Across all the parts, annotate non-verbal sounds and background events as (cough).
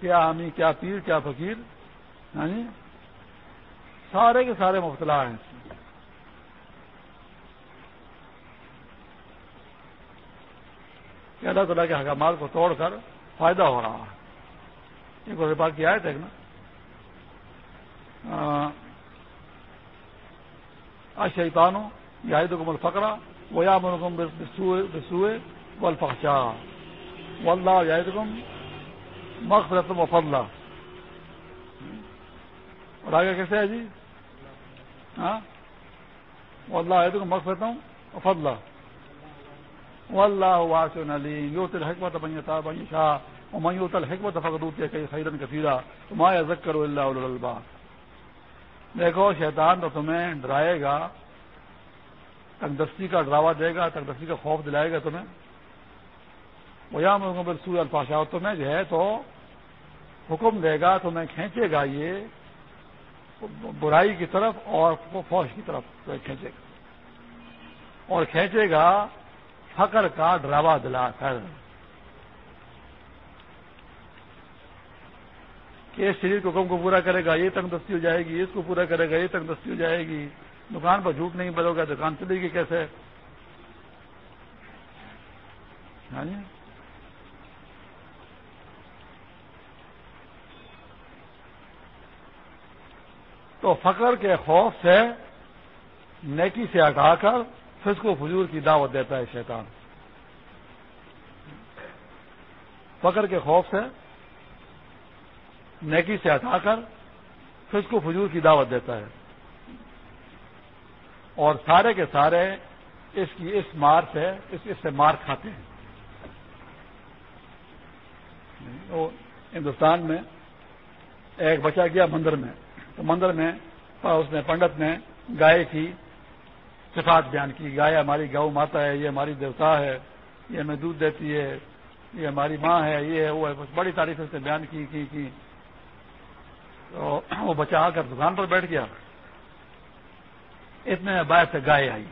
کیا حامی کیا پیر کیا فقیر؟ جی سارے کے سارے مبتلا ہیں۔ کہ اللہ تعالیٰ کے حکامات کو توڑ کر فائدہ ہو رہا ہے۔ ایک بات کی آئے تھے نا؟ اشیتانو یا تو کمل فکرا وہ یا مرکم بسوئے و الفقشا و اللہ یا مغفرت و فضلہ اور آگے کیسے ہے جی؟ ہاں؟ اللہ ہے تو مغفرت ہوں فضلہ واللہ واسع علیم یوت الحکمت من یتاب من یشاء ومن یوت الحکمت فقد اوتی کئی خیرا کثیرا ما یذکر الا اولو الالباب دیکھو، شیطان تو تمہیں ڈرائے گا تندرستی کا ڈراوا دے گا تندرستی کا خوف دلائے گا تمہیں۔ وہ یا سور الفاشا تمہیں جو ہے تو حکم دے گا، تمہیں کھینچے گا یہ برائی کی طرف اور فوج کی طرف کھینچے گا۔ اور کھینچے گا فقر کا ڈراوا دلا کر۔ کہ اس شریر کو کم کو پورا کرے گا، یہ تنگ ہو جائے گی، اس کو پورا کرے گا، یہ تنگ ہو جائے گی۔ دکان پر جھوٹ نہیں بلو گا دکان چلے گی کیسے؟ ہاں جی؟ تو فقر کے خوف سے نیکی سے ہٹا کر فسق و فجور کی دعوت دیتا ہے شیطان۔ فقر کے خوف سے نیکی سے ہٹا کر فسق و فجور کی دعوت دیتا ہے۔ اور سارے کے سارے اس کی اس مار سے اس اس سے مار کھاتے ہیں۔ ہندوستان میں ایک بچہ گیا مندر میں۔ تو مندر میں اس نے پنڈت نے گائے کی صفات بیان کی۔ گائے ہماری گاؤں ماتا ہے، یہ ہماری دیوتا ہے، یہ ہمیں دودھ دیتی ہے، یہ ہماری ماں ہے، یہ ہے، وہ ہے۔ بڑی تاریخ سے بیان کی کی کی۔ تو وہ بچہ آ کر دکان پر بیٹھ گیا۔ اتنے باہر سے گائے آئی۔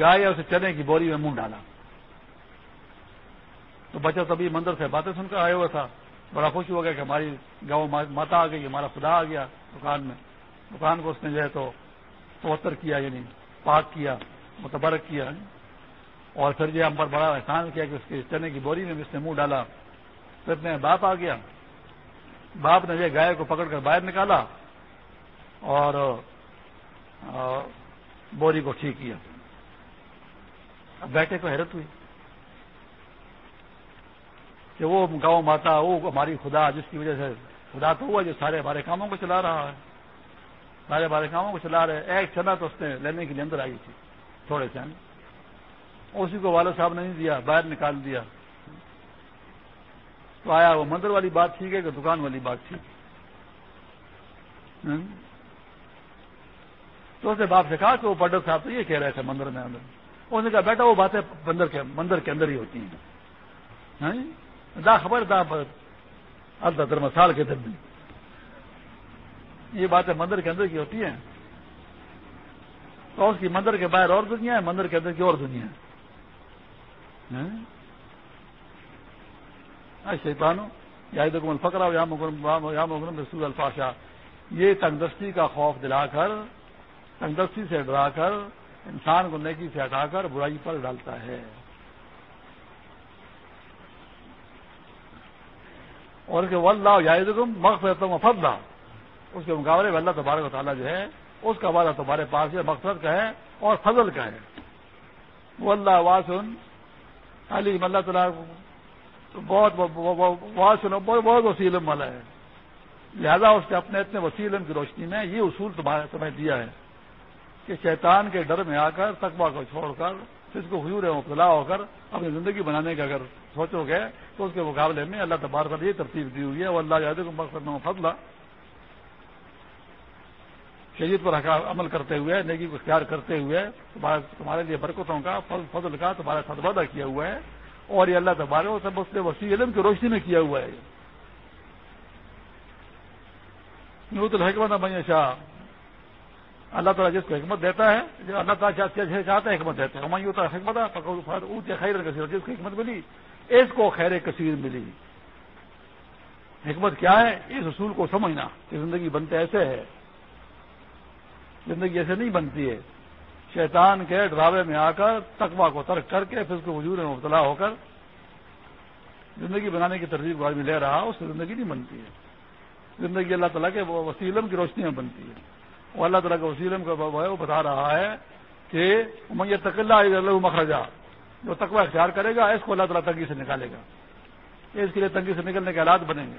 گائے اسے چنے کی بوری میں منہ ڈالا۔ تو بچہ تبھی مندر سے باتیں سن کر آیا ہوا تھا۔ بڑا خوش ہو گیا کہ ہماری گاؤں ماتا آ گئی، ہمارا خدا آ گیا دکان میں۔ دکان کو اس نے جو ہے تو توتر کیا یعنی پاک کیا، متبرک کیا۔ اور پھر جو ہم پر بڑا احسان کیا کہ اس کے چنے کی بوری میں اس نے منہ ڈالا۔ پھر اتنے باپ آ گیا۔ باپ نے یہ گائے کو پکڑ کر باہر نکالا۔ اور بوری کو ٹھیک کیا۔ اب بیٹے کو حیرت ہوئی کہ وہ گاؤں ماتا، وہ ہماری خدا، جس کی وجہ سے خدا تو ہوا، جو سارے ہمارے کاموں کو چلا رہا ہے۔ سارے ہمارے کاموں کو چلا رہے ایک چنا تو اس نے لینے کے لیے اندر آئی تھی، تھوڑے سے۔ اسی کو والد صاحب نے نہیں دیا، باہر نکال دیا۔ تو آیا وہ مندر والی بات، ٹھیک ہے کہ دکان والی بات، ٹھیک۔ تو اس نے باپ سے کہا کہ وہ پڈر صاحب تو یہ کہہ رہے تھے مندر میں اندر۔ اس نے کہا، بیٹا، وہ باتیں مندر کے مندر کے اندر ہی ہوتی ہیں۔ ہاں جی؟ دا خبر، دا الدا در سال کے دن یہ باتیں مندر کے اندر کی ہوتی ہیں۔ تو اس کی مندر کے باہر اور دنیا ہے، مندر کے اندر کی اور دنیا ہے۔ ہاں جی؟ شیطانو، یا مل فکرا رسول الفاشا۔ یہ تندرستی کا خوف دلا کر تندرستی سے ڈرا کر، انسان کو نیکی سے ہٹا کر برائی پر ڈالتا ہے۔ اور کہ ولہ یاد مغفرت فضلہ۔ اس کے مقابلے میں اللہ تبارک و تعالیٰ جو ہے، اس کا وعدہ تمہارے پاس ہے مقصد کا ہے اور فضل کا ہے۔ وہ اللہ واسن علی اللہ تعالیٰ بہت واسن بہت وسیع علم والا ہے۔ لہذا اس کے اپنے اتنے وسیع علم کی روشنی میں یہ اصول تمہارے تمہیں دیا ہے۔ کہ شیطان کے ڈر میں آ کر تقبہ کو چھوڑ کر، جس کو حضور مبتلا ہو کر اپنی زندگی بنانے کا اگر سوچو گے، تو اس کے مقابلے میں اللہ تبار پر یہ ترتیب دی ہوئی ہے وہ اللہ یاد کو مقصد فضلہ۔ شہید پر عمل کرتے ہوئے، نیکی کو اختیار کرتے ہوئے، تمہارے لیے برکتوں کا، فضل کا تمہارا ساتھ وعدہ کیا ہوا ہے۔ اور یہ اللہ تبارے وہ سب اس نے وسیع علم کی روشنی میں کیا ہوا ہے۔ نوت الحکمت بن شاہ اللہ تعالیٰ جس کو حکمت دیتا ہے جو اللہ تعالیٰ چاہتا ہے، حکمت دیتا ہے۔ ہماری ہوتا ہے حکمت خیر کثیر جس کو حکمت ملی، اس کو خیر کثیر ملی۔ حکمت کیا ہے؟ اس اصول کو سمجھنا کہ زندگی بنتے ایسے ہے۔ زندگی ایسے نہیں بنتی ہے۔ شیطان کے ڈراوے میں آ کر تقوا کو ترک کر کے پھر اس کو وجود میں مبتلا ہو کر زندگی بنانے کی ترجیح کو آدمی لے رہا اس سے زندگی نہیں بنتی ہے۔ زندگی اللہ تعالیٰ کے وسیلم کی روشنی میں بنتی ہے وہ اللہ تعالیٰ کے وسیلم کا وہ بتا رہا ہے کہ یہ تقلّہ اللہ مخرجہ جو تقوا اختیار کرے گا، اس کو اللہ تعالیٰ تنگی سے نکالے گا۔ اس کے لیے تنگی سے نکلنے کے حالات بنیں گے۔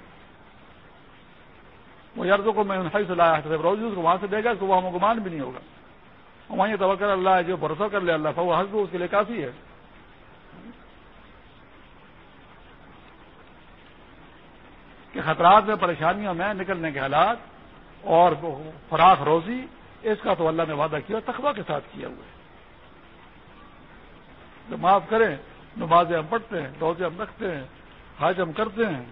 وہ یارزوں کو میں سے لایا روز کو وہاں سے دے گا تو وہ گمان بھی نہیں ہوگا۔ وہیں توکر اللہ ہے جو بھروسہ کر لے اللہ وہ حسب اس کے لیے کافی ہے۔ کہ خطرات میں، پریشانیوں میں نکلنے کے حالات اور فراخ روزی، اس کا تو اللہ نے وعدہ کیا تخبہ کے ساتھ کیا ہوا ہے۔ معاف کریں، نمازیں ہم پڑھتے ہیں، روزے ہم رکھتے ہیں، حج ہم کرتے ہیں،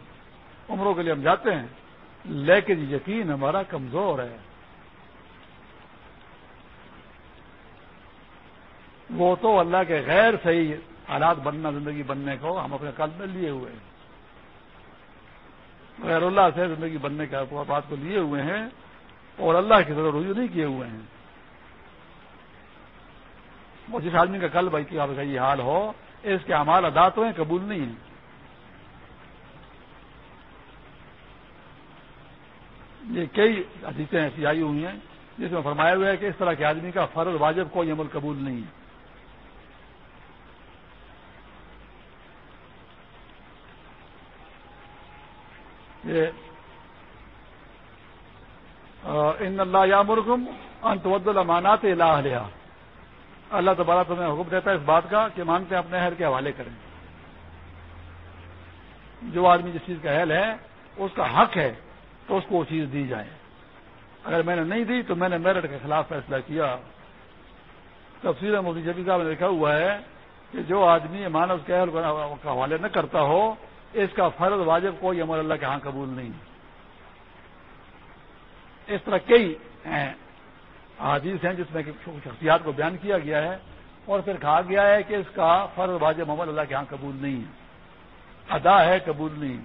عمروں کے لیے ہم جاتے ہیں۔ لیکن یقین ہمارا کمزور ہے۔ وہ تو اللہ کے غیر صحیح حالات بننا، زندگی بننے کو ہم اپنے قلب میں لیے ہوئے ہیں۔ غیر اللہ سے زندگی بننے کا بات کو لیے ہوئے ہیں اور اللہ کی طرف رجوع نہیں کیے ہوئے ہیں۔ وہ جس آدمی کا کل بھائی کا یہ حال ہو، اس کے امال ادا تو ہیں، قبول نہیں ہیں۔ یہ کئی حدیثیں ایسی آئی ہوئی ہیں جس میں فرمایا ہوا ہے کہ اس طرح کے آدمی کا فرض واجب کوئی عمل قبول نہیں ہے۔ ان اللہ یا مرغم انتود المانات اللہ علیہ اللہ تبارہ تمہیں حکم دیتا ہے اس بات کا کہ مانتے اپنے اہل کے حوالے کریں۔ جو آدمی جس چیز کا اہل ہے، اس کا حق ہے تو اس کو وہ چیز دی جائے۔ اگر میں نے نہیں دی تو میں نے میرٹ کے خلاف فیصلہ کیا۔ تفصیل مفتی جبی صاحب نے لکھا ہوا ہے کہ جو آدمی مانو کے اہل کا حوالے نہ کرتا ہو اس کا فرض واجب کوئی عمل اللہ کے ہاں قبول نہیں اس طرح کئی حادیث ہیں جس میں شخصیات کو بیان کیا گیا ہے اور پھر کہا گیا ہے کہ اس کا فرض واجب عمل اللہ کے ہاں قبول نہیں ہے۔ ادا ہے قبول نہیں۔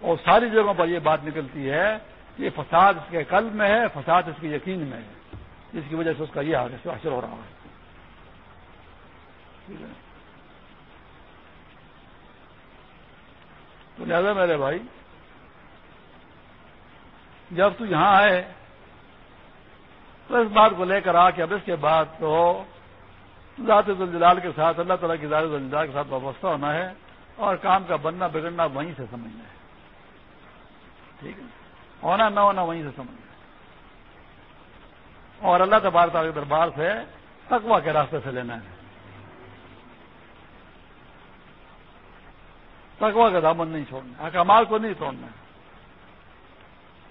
اور ساری جگہوں پر یہ بات نکلتی ہے کہ فساد اس کے قلب میں ہے، فساد اس کے یقین میں ہے۔ جس کی وجہ سے اس کا یہ حاصل ہو رہا ہے۔ تو لہٰذا میرے بھائی، جب تو یہاں آئے، تو اس بات کو لے کر آ کے اب اس کے بعد تو ذات الجلال کے ساتھ، اللہ تعالیٰ کی ذات الجلال کے ساتھ وابستہ ہونا ہے اور کام کا بننا، بگڑنا وہیں سے سمجھنا ہے۔ ٹھیک ہے؟ ہونا نہ ہونا وہیں سے سمجھنا ہے۔ اور اللہ تبار تعالیٰ کے دربار سے تقوا کے راستے سے لینا ہے۔ تقوا کا دامن نہیں چھوڑنا اکمال کو نہیں توڑنا۔ ہے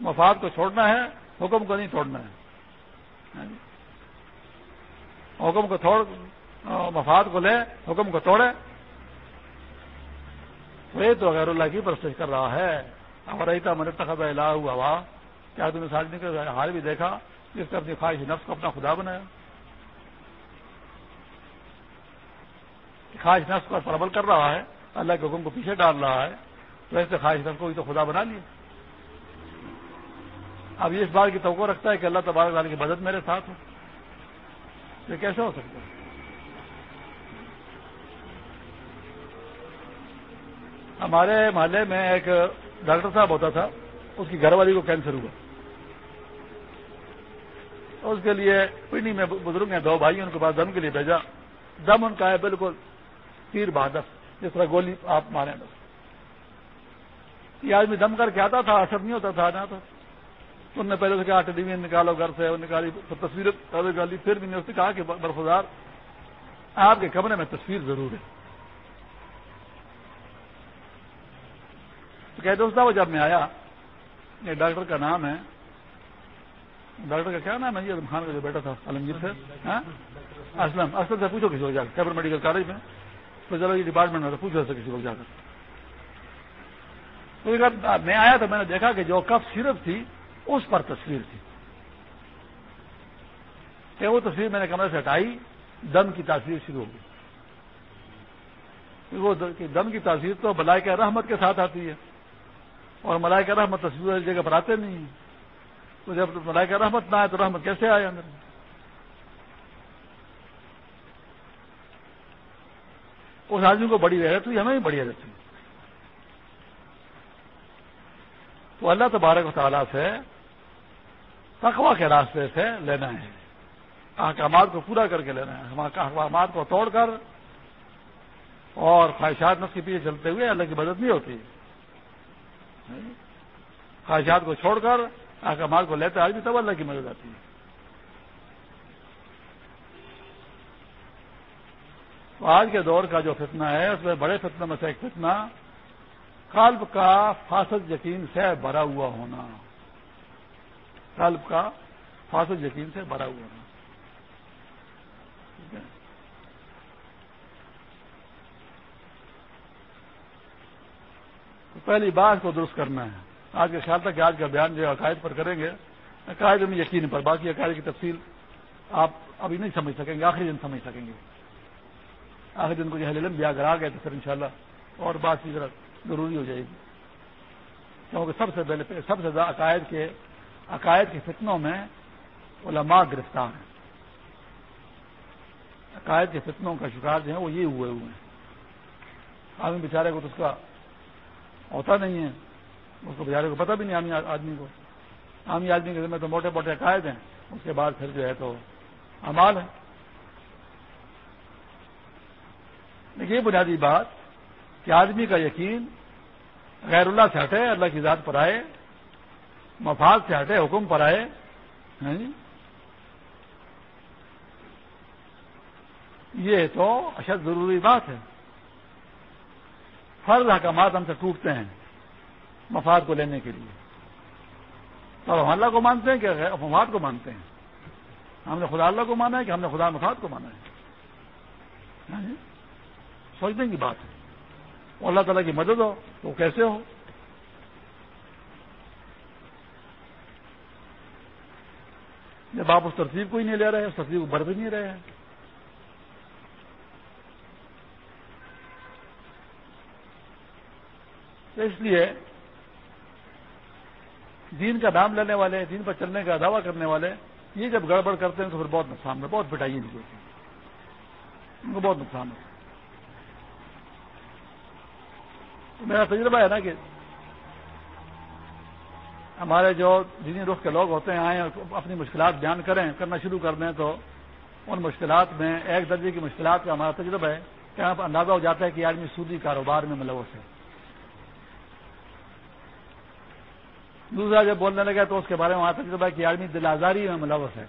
مفاد کو چھوڑنا ہے، حکم کو نہیں توڑنا ہے۔ ہاں جی۔ حکم کو توڑ، مفاد کو لے، حکم کو توڑے۔ تو یہ تو غیر اللہ کی پرست کر رہا ہے۔ ہمارا ہی تھا میں نے لا ہوا ہوا کیا تم نے ساتھ کا حال بھی دیکھا، جس کا اپنی خواہش نفس کو اپنا خدا بنایا۔ خواہش نفس کو پربل کر رہا ہے۔ اللہ کے حکم کو پیچھے ڈال رہا ہے، تو ایسے خواہش کو تو خدا بنا لیا اب یہ اس بات کی توقع رکھتا ہے کہ اللہ تبارک تعالیٰ کی مدد میرے ساتھ ہو۔ یہ کیسے ہو سکتا ہے؟ ہمارے محلے میں ایک ڈاکٹر صاحب ہوتا تھا، اس کی گھر والی کو کینسر ہوا۔ اس کے لیے پنڈی میں بزرگ ہیں، دو بھائی ان کے پاس دم کے لیے بھیجا۔ دم ان کا ہے بالکل تیر بہادر۔ جس طرح گولی آپ مارے بس۔ یہ آدمی دم کر کے آتا تھا، اثر نہیں ہوتا تھا، نہ تو انہوں نے پہلے سے کہا ٹیلی ویژن نکالو گھر سے۔ نکالی تصویر نکالی پھر بھی نے اس نے کہا کہ برفدار آپ کے کمرے میں تصویر ضرور ہے۔ تو کہتے اس وہ جب میں آیا، یہ ڈاکٹر کا نام ہے۔ ڈاکٹر کا کیا نام ہے؟ یہ خان کا جو بیٹا تھا عالمگیر سے ہاں؟ اسلم اسلم سے پوچھو کسی ہو جائے کیبر میڈیکل کالج میں۔ چلو یہ ڈپارٹمنٹ میں پوچھ سکتے کسی وقت جا کر۔ تو میں آیا تو میں نے دیکھا کہ جو کف صرف تھی، اس پر تصویر تھی۔ کہ وہ تصویر میں نے کمرے سے ہٹائی، دم کی تاثیر شروع ہو گئی۔ وہ دم کی تاثیر تو ملائکہ رحمت کے ساتھ آتی ہے۔ اور ملائکہ رحمت تصویر جگہ پر آتے نہیں ہیں۔ تو جب ملائکہ رحمت نہ آئے تو رحمت کیسے آئے اندر اس آدمی کو بڑی رہتی ہوئی، ہمیں بھی بڑی رہتی تو اللہ تبارک و تعالیٰ سے تقوا کے راستے سے لینا ہے۔ احکامات کو پورا کر کے لینا ہے۔ احکامات کو توڑ کر اور خواہشات نس کے پیچھے چلتے ہوئے اللہ کی مدد نہیں ہوتی۔ خواہشات کو چھوڑ کر احکامات کو لیتے آج بھی تب اللہ کی مدد آتی ہے۔ آج کے دور کا جو فتنہ ہے، اس میں بڑے فتنہ میں سے ایک فتنہ، قلب کا فاسد یقین سے بھرا ہوا ہونا۔ قلب کا فاسد یقین سے بھرا ہوا ہونا۔ تو پہلی بات کو درست کرنا ہے۔ آج کے خیال تھا کہ آج کا بیان جو عقائد پر کریں گے، عقائد میں یقین پر، باقی عقائد کی تفصیل آپ ابھی نہیں سمجھ سکیں گے، آخری دن سمجھ سکیں گے۔ آخری دن کو جو ہے للم بھی اگر آ گئے تو پھر انشاءاللہ اور بات کی ضرورت ضروری ہو جائے گی۔ کیونکہ سب سے پہلے سب سے زیادہ عقائد کے عقائد کے فتنوں میں علماء گرفتار ہیں۔ عقائد کے فتنوں کا شکار جو ہیں وہ یہ ہوئے ہوئے ہیں۔ آدمی بیچارے کو تو اس کا ہوتا نہیں ہے۔ اس کو بیچارے کو پتہ بھی نہیں عامی آدمی کو۔ عامی آدمی کے ذمہ تو موٹے موٹے عقائد ہیں۔ اس کے بعد پھر جو ہے تو امال ہے لیکن یہ بنیادی بات کہ آدمی کا یقین غیر اللہ سے ہٹے، اللہ کی ذات پر آئے، مفاد سے ہٹے، حکم پر آئے جی؟ یہ تو اشد ضروری بات ہے۔ فرض حکامات ہم سے ٹوٹتے ہیں مفاد کو لینے کے لیے۔ تو ہم اللہ کو مانتے ہیں کہ مفاد کو مانتے ہیں۔ ہم نے خدا اللہ کو مانا ہے کہ ہم نے خدا مفاد کو مانا ہے۔ جی؟ سوچنے کی بات ہے۔ وہ اللہ تعالیٰ کی مدد ہو تو کیسے ہو؟ جب آپ اس ترتیب کو ہی نہیں لے رہے، اس ترتیب کو بڑھ بھی نہیں رہے ہیں۔ تو اس لیے دین کا نام لینے والے، دین پر چلنے کا دعویٰ کرنے والے، یہ جب گڑبڑ کرتے ہیں تو پھر بہت نقصان ہے بہت پٹائی نہیں ہوتی ان کو بہت نقصان ہے۔ میرا تجربہ ہے نا کہ ہمارے جو دینی رخ کے لوگ ہوتے ہیں، آئیں اپنی مشکلات بیان کریں، کرنا شروع کر دیں تو ان مشکلات میں ایک درجے کی مشکلات کا ہمارا تجربہ ہے کہ آپ اندازہ ہو جاتا ہے کہ آدمی سودی کاروبار میں ملوث ہے۔ دوسرا جب بولنے لگے تو اس کے بارے میں ہمارا تجربہ ہے کہ آدمی دل آزاری میں ملوث ہے۔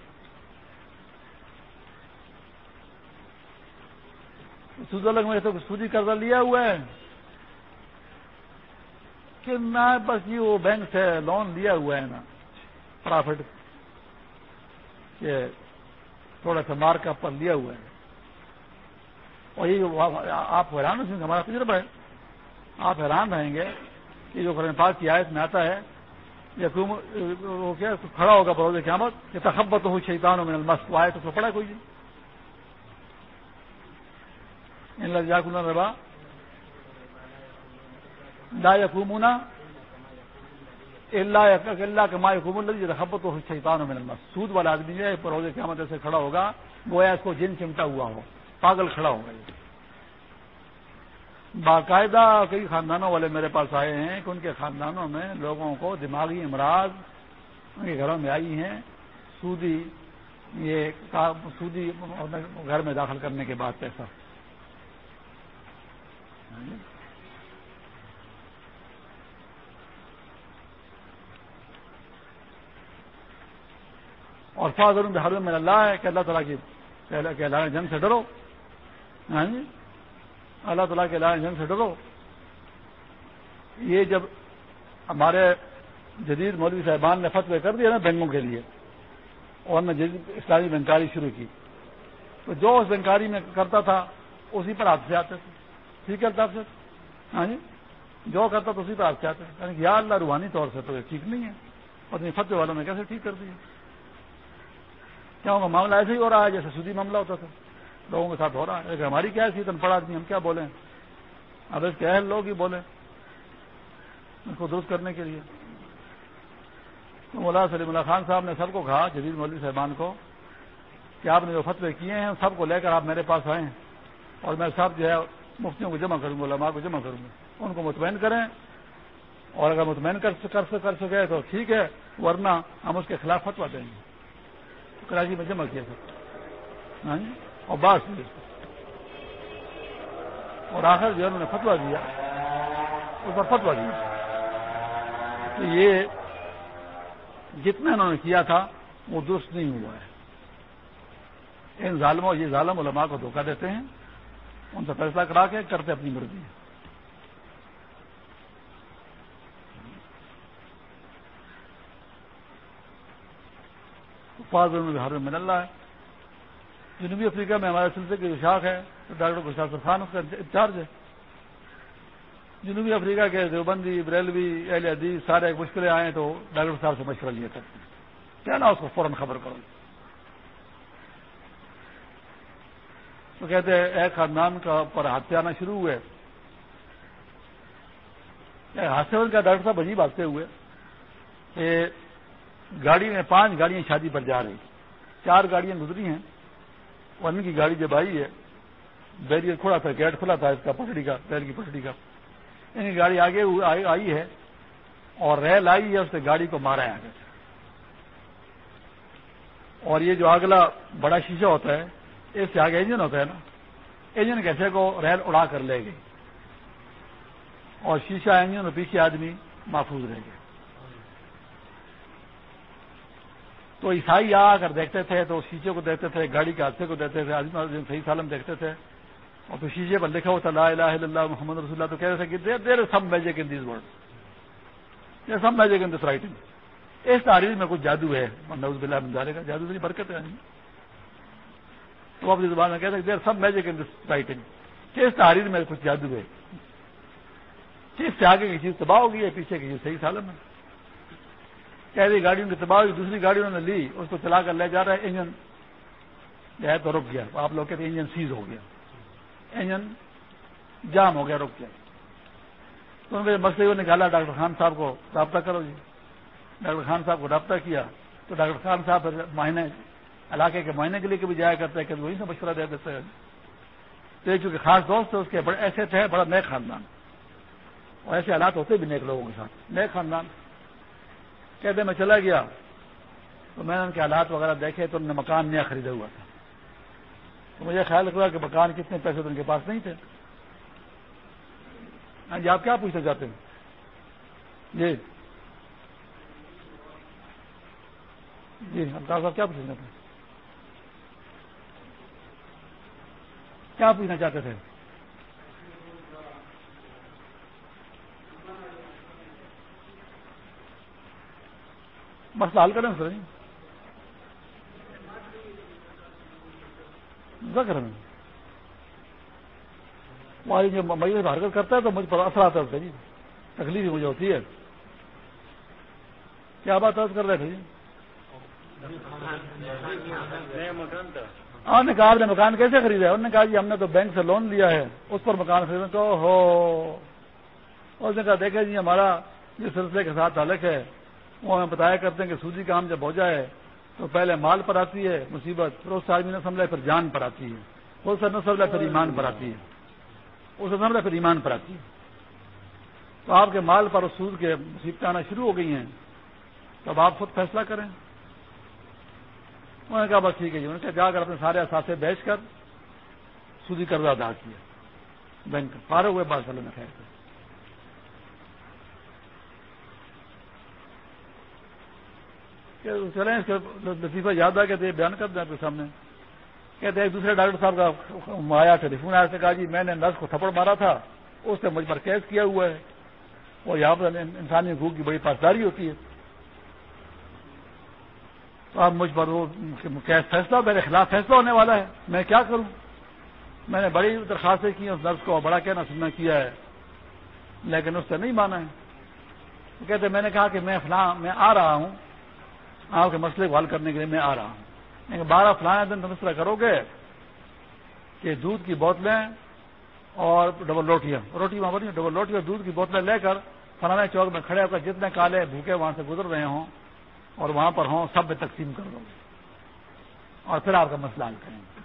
سود الگ میں تو سودی قرضہ لیا ہوا ہے۔ کہ نہ بس یہ وہ بینک سے لون لیا ہوا ہے نا پرافٹ کہ تھوڑا سا مارک اپ پر لیا ہوا ہے۔ اور یہ آپ حیران ہیں، ہمارا تجربہ ہے۔ آپ حیران رہیں گے کہ جو قرآن پاک کی آیت میں آتا ہے، یا وہ کیا کھڑا ہوگا بروز قیامت، کہ تخبت ہو شیطان میں المست آئے تو پڑا کوئی نہیں۔ ان لذاق ربا لا یقومنا اللہ اللہ کے ماں یقوم رحبت و شیطان میں سود والا آدمی ہے پروز قیامت ایسے کھڑا ہوگا، گویا اس کو جن چمٹا ہوا ہو. پاگل کھڑا ہوگا یہ باقاعدہ کئی خاندانوں والے میرے پاس آئے ہیں کہ ان کے خاندانوں میں لوگوں کو دماغی امراض ان کے گھروں میں آئی ہیں. سودی یہ سودی گھر میں داخل کرنے کے بعد پیسہ. اور فاضر حرم میں اللہ ہے کہ اللہ تعالیٰ کی اللہ جنگ سے ڈرو۔ ہاں جی؟ اللہ تعالیٰ کے اللہ جنگ سے ڈرو۔ یہ جب ہمارے جدید مولوی صاحبان نے فتوے کر دیا نا بینکوں کے لیے، اور نے اسلامی بینکاری شروع کی۔ تو جو اس بینکاری میں کرتا تھا، اسی پر آپ سے آتے تھے۔ ٹھیک ہے آپ سے ہاں جی؟ جو کرتا تھا، اسی پر آپ سے آتے یعنی یا اللہ روحانی طور سے تو یہ ٹھیک نہیں ہے۔ اور فتوے والوں نے کیسے ٹھیک کر دیا کیوں کا معاملہ ایسے ہی ہو رہا ہے جیسے سودی معاملہ ہوتا تھا۔ لوگوں کے ساتھ ہو رہا ہے۔ لیکن ہماری کیا سی تن پڑا آدمی، ہم کیا بولیں؟ اب اس کے اہل لوگ ہی بولیں۔ اس کو درست کرنے کے لیے۔ تو مولا سلیم اللہ خان صاحب نے سب کو کہا، جدید مولوی صاحبان کو، کہ آپ نے جو فتوے کیے ہیں سب کو لے کر آپ میرے پاس آئیں۔ اور میں سب جو ہے مفتیوں کو جمع کروں گا، علماء کو جمع کروں گا۔ ان کو مطمئن کریں۔ اور اگر مطمئن کر کر سکے تو ٹھیک ہے، ورنہ ہم اس کے خلاف فتوا دیں گے۔ کراچی میں جمع کیا سر ہاں جی؟ اور بات ہوئی اور آخر جو انہوں نے فتوا دیا۔ اس پر فتوا دیا۔ کہ یہ جتنا انہوں نے کیا تھا، وہ درست نہیں ہوا ہے۔ ان ظالموں، یہ ظالم علماء کو دھوکہ دیتے ہیں۔ ان سے فیصلہ کرا کے کرتے اپنی مرضی۔ ہر میں اللہ ہے۔ جنوبی افریقہ میں ہمارے سلسلے کی جو شاخ ہے تو ڈاکٹر گشاف خان اس کا انچارج ہے۔ جنوبی افریقہ کے دیوبندی، بریلوی، اہل حدیث سارے مشکلیں آئے تو ڈاکٹر صاحب سے مشورہ لیا کرتے ہیں۔ کیا نا اس کو فوراً خبر کرو۔ تو کہتے ہیں ایک خاندان کا پر ہاتھ آنا شروع ہوئے۔ حادثے کا ڈاکٹر صاحب عجیب آتے ہوئے۔ کہ گاڑی میں پانچ گاڑیاں شادی پر جا رہی چار گاڑیاں گزری ہیں۔ اور ان کی گاڑی جب آئی ہے، بیریئر کھلا تھا، گیٹ کھلا تھا اس کا پٹڑی کا، بیل کی پٹڑی کا۔ ان کی گاڑی آگے آئی ہے اور ریل آئی ہے، اس نے گاڑی کو مارا ہے آگے سے۔ اور یہ جو اگلا بڑا شیشہ ہوتا ہے، اس سے آگے انجن ہوتا ہے نا۔ انجن کیسے کو ریل اڑا کر لے گئی۔ اور شیشہ انجن اور پیچھے آدمی محفوظ رہ گئے۔ تو عیسائی آ کر دیکھتے تھے، تو شیشے کو دیکھتے تھے، گاڑی کے حادثے کو دیکھتے تھے آدمی صحیح سالم دیکھتے تھے۔ اور پھر شیشے پر لکھا ہوتا، لا الہ الا اللہ محمد رسول اللہ، تو کہہ رہے تھے کہ there some magic in these word some magic in this writing. اس تاریخ میں کچھ جادو ہے۔ نوز بلّہ مزارے کا جادو نہیں، برکت ہے۔ تو اپنی زبان میں کہتے ہیں دیر some magic in this writing. اس تحریر میں کچھ جادو ہے۔ چیز سے آگے کی چیز تباہ ہو گئی ہے پیچھے کی چیز صحیح سالم ہے؟ کہہ رہی گاڑیوں کی تباہ ہوئی، دوسری گاڑیوں نے لی، اس کو چلا کر لے جا رہا ہے، انجن جو ہے تو رک گیا۔ آپ لوگ کہتے ہیں انجن سیز ہو گیا۔ انجن جام ہو گیا، رک گیا۔ تو ان مسئلے کو نکالا ڈاکٹر خان صاحب کو رابطہ کرو جی۔ ڈاکٹر خان صاحب کو رابطہ کیا۔ تو ڈاکٹر خان صاحب مہینے علاقے کے مہینے کے لیے بھی جایا کرتے ہیں کہ وہیں سے مشورہ دے دیتے ہیں تو چونکہ خاص دوست تھے اس کے بڑے ایسے تھے، بڑا نئے خاندان۔ اور ایسے حالات ہوتے بھی نیک لوگوں کے ساتھ۔ نئے خاندان۔ کہتے میں چلا گیا. تو میں نے ان کے حالات وغیرہ دیکھے تو ان نے مکان نیا خریدا ہوا تھا۔ تو مجھے خیال رکھا کہ مکان کتنے پیسے تو ان کے پاس نہیں تھے۔ ہاں جی آپ کیا پوچھنا چاہتے ہیں؟ جی۔ جی الطاف صاحب کیا پوچھنا چاہتے ہیں؟ کیا پوچھنا چاہتے تھے؟ مسئلہ حل کریں سر۔ ذکر میں۔ وہی جو حرکت کرتا ہے تو مجھ پر اثر آتا ہے جی تکلیف مجھے ہوتی ہے۔ کیا بات عرض کر رہے تھے جی ہاں نے کہا آپ نے مکان کیسے خریدا ہے؟ انہوں نے کہا جی ہم نے تو بینک سے لون لیا ہے۔ اس پر مکان خریدنا تو ہو۔ اس نے کہا دیکھے جی ہمارا جس سلسلے کے ساتھ تعلق ہے وہ ہمیں بتایا کرتے ہیں کہ سوجی کام جب ہو جائے تو پہلے مال پر آتی ہے، مصیبت، پھر اس آدمی نے سمجھا پھر جان پر آتی ہے۔ اس سے نہ سمجھا پھر ایمان پر آتی ہے۔ اس سے سمجھا پھر ایمان پر آتی ہے۔ تو آپ کے مال پر سود کے مصیبتیں آنا شروع ہو گئی ہیں۔ تو اب آپ خود فیصلہ کریں۔ انہوں نے کہا، بس ٹھیک ہے جی۔ انہوں نے جا کر اپنے سارے اثاثے بیچ کر سودی قرضہ ادا کیا بینک فارغ ہوئے بات میں خیر چلیں اس کا لطیفہ یاد آ کے تھے بیان کر دیں آپ کے سامنے۔ کہتے ایک دوسرے ڈاکٹر صاحب کا آیا ٹیلی فون آیا سے کہا جی میں نے نرس کو تھپڑ مارا تھا، اس نے مجھ پر کیس کیا ہوا ہے۔ اور یہاں پر انسانی حقوق کی بڑی پاسداری ہوتی ہے۔ تو اب مجھ پر وہ فیصلہ، میرے خلاف فیصلہ ہونے والا ہے۔ میں کیا کروں؟ میں نے بڑی درخواستیں کی اس نرس کو بڑا کہنا سننا کیا ہے۔ لیکن اس سے نہیں مانا ہے۔ کہتے میں نے کہا کہ میں فلاں، میں آ رہا ہوں۔ آپ کے مسئلے کو حل کرنے کے لیے میں آ رہا ہوں۔ لیکن بارہ فلاں دن تم اس طرح کرو گے کہ دودھ کی بوتلیں اور ڈبل روٹیاں۔ روٹی وہاں پر ڈبل روٹی اور دودھ کی بوتلیں لے کر فلانا چوک میں کھڑے ہو کر جتنے کالے بھوکے وہاں سے گزر رہے ہوں اور وہاں پر ہوں، سب میں تقسیم کر دو۔ اور پھر آپ کا مسئلہ حل کریں گے۔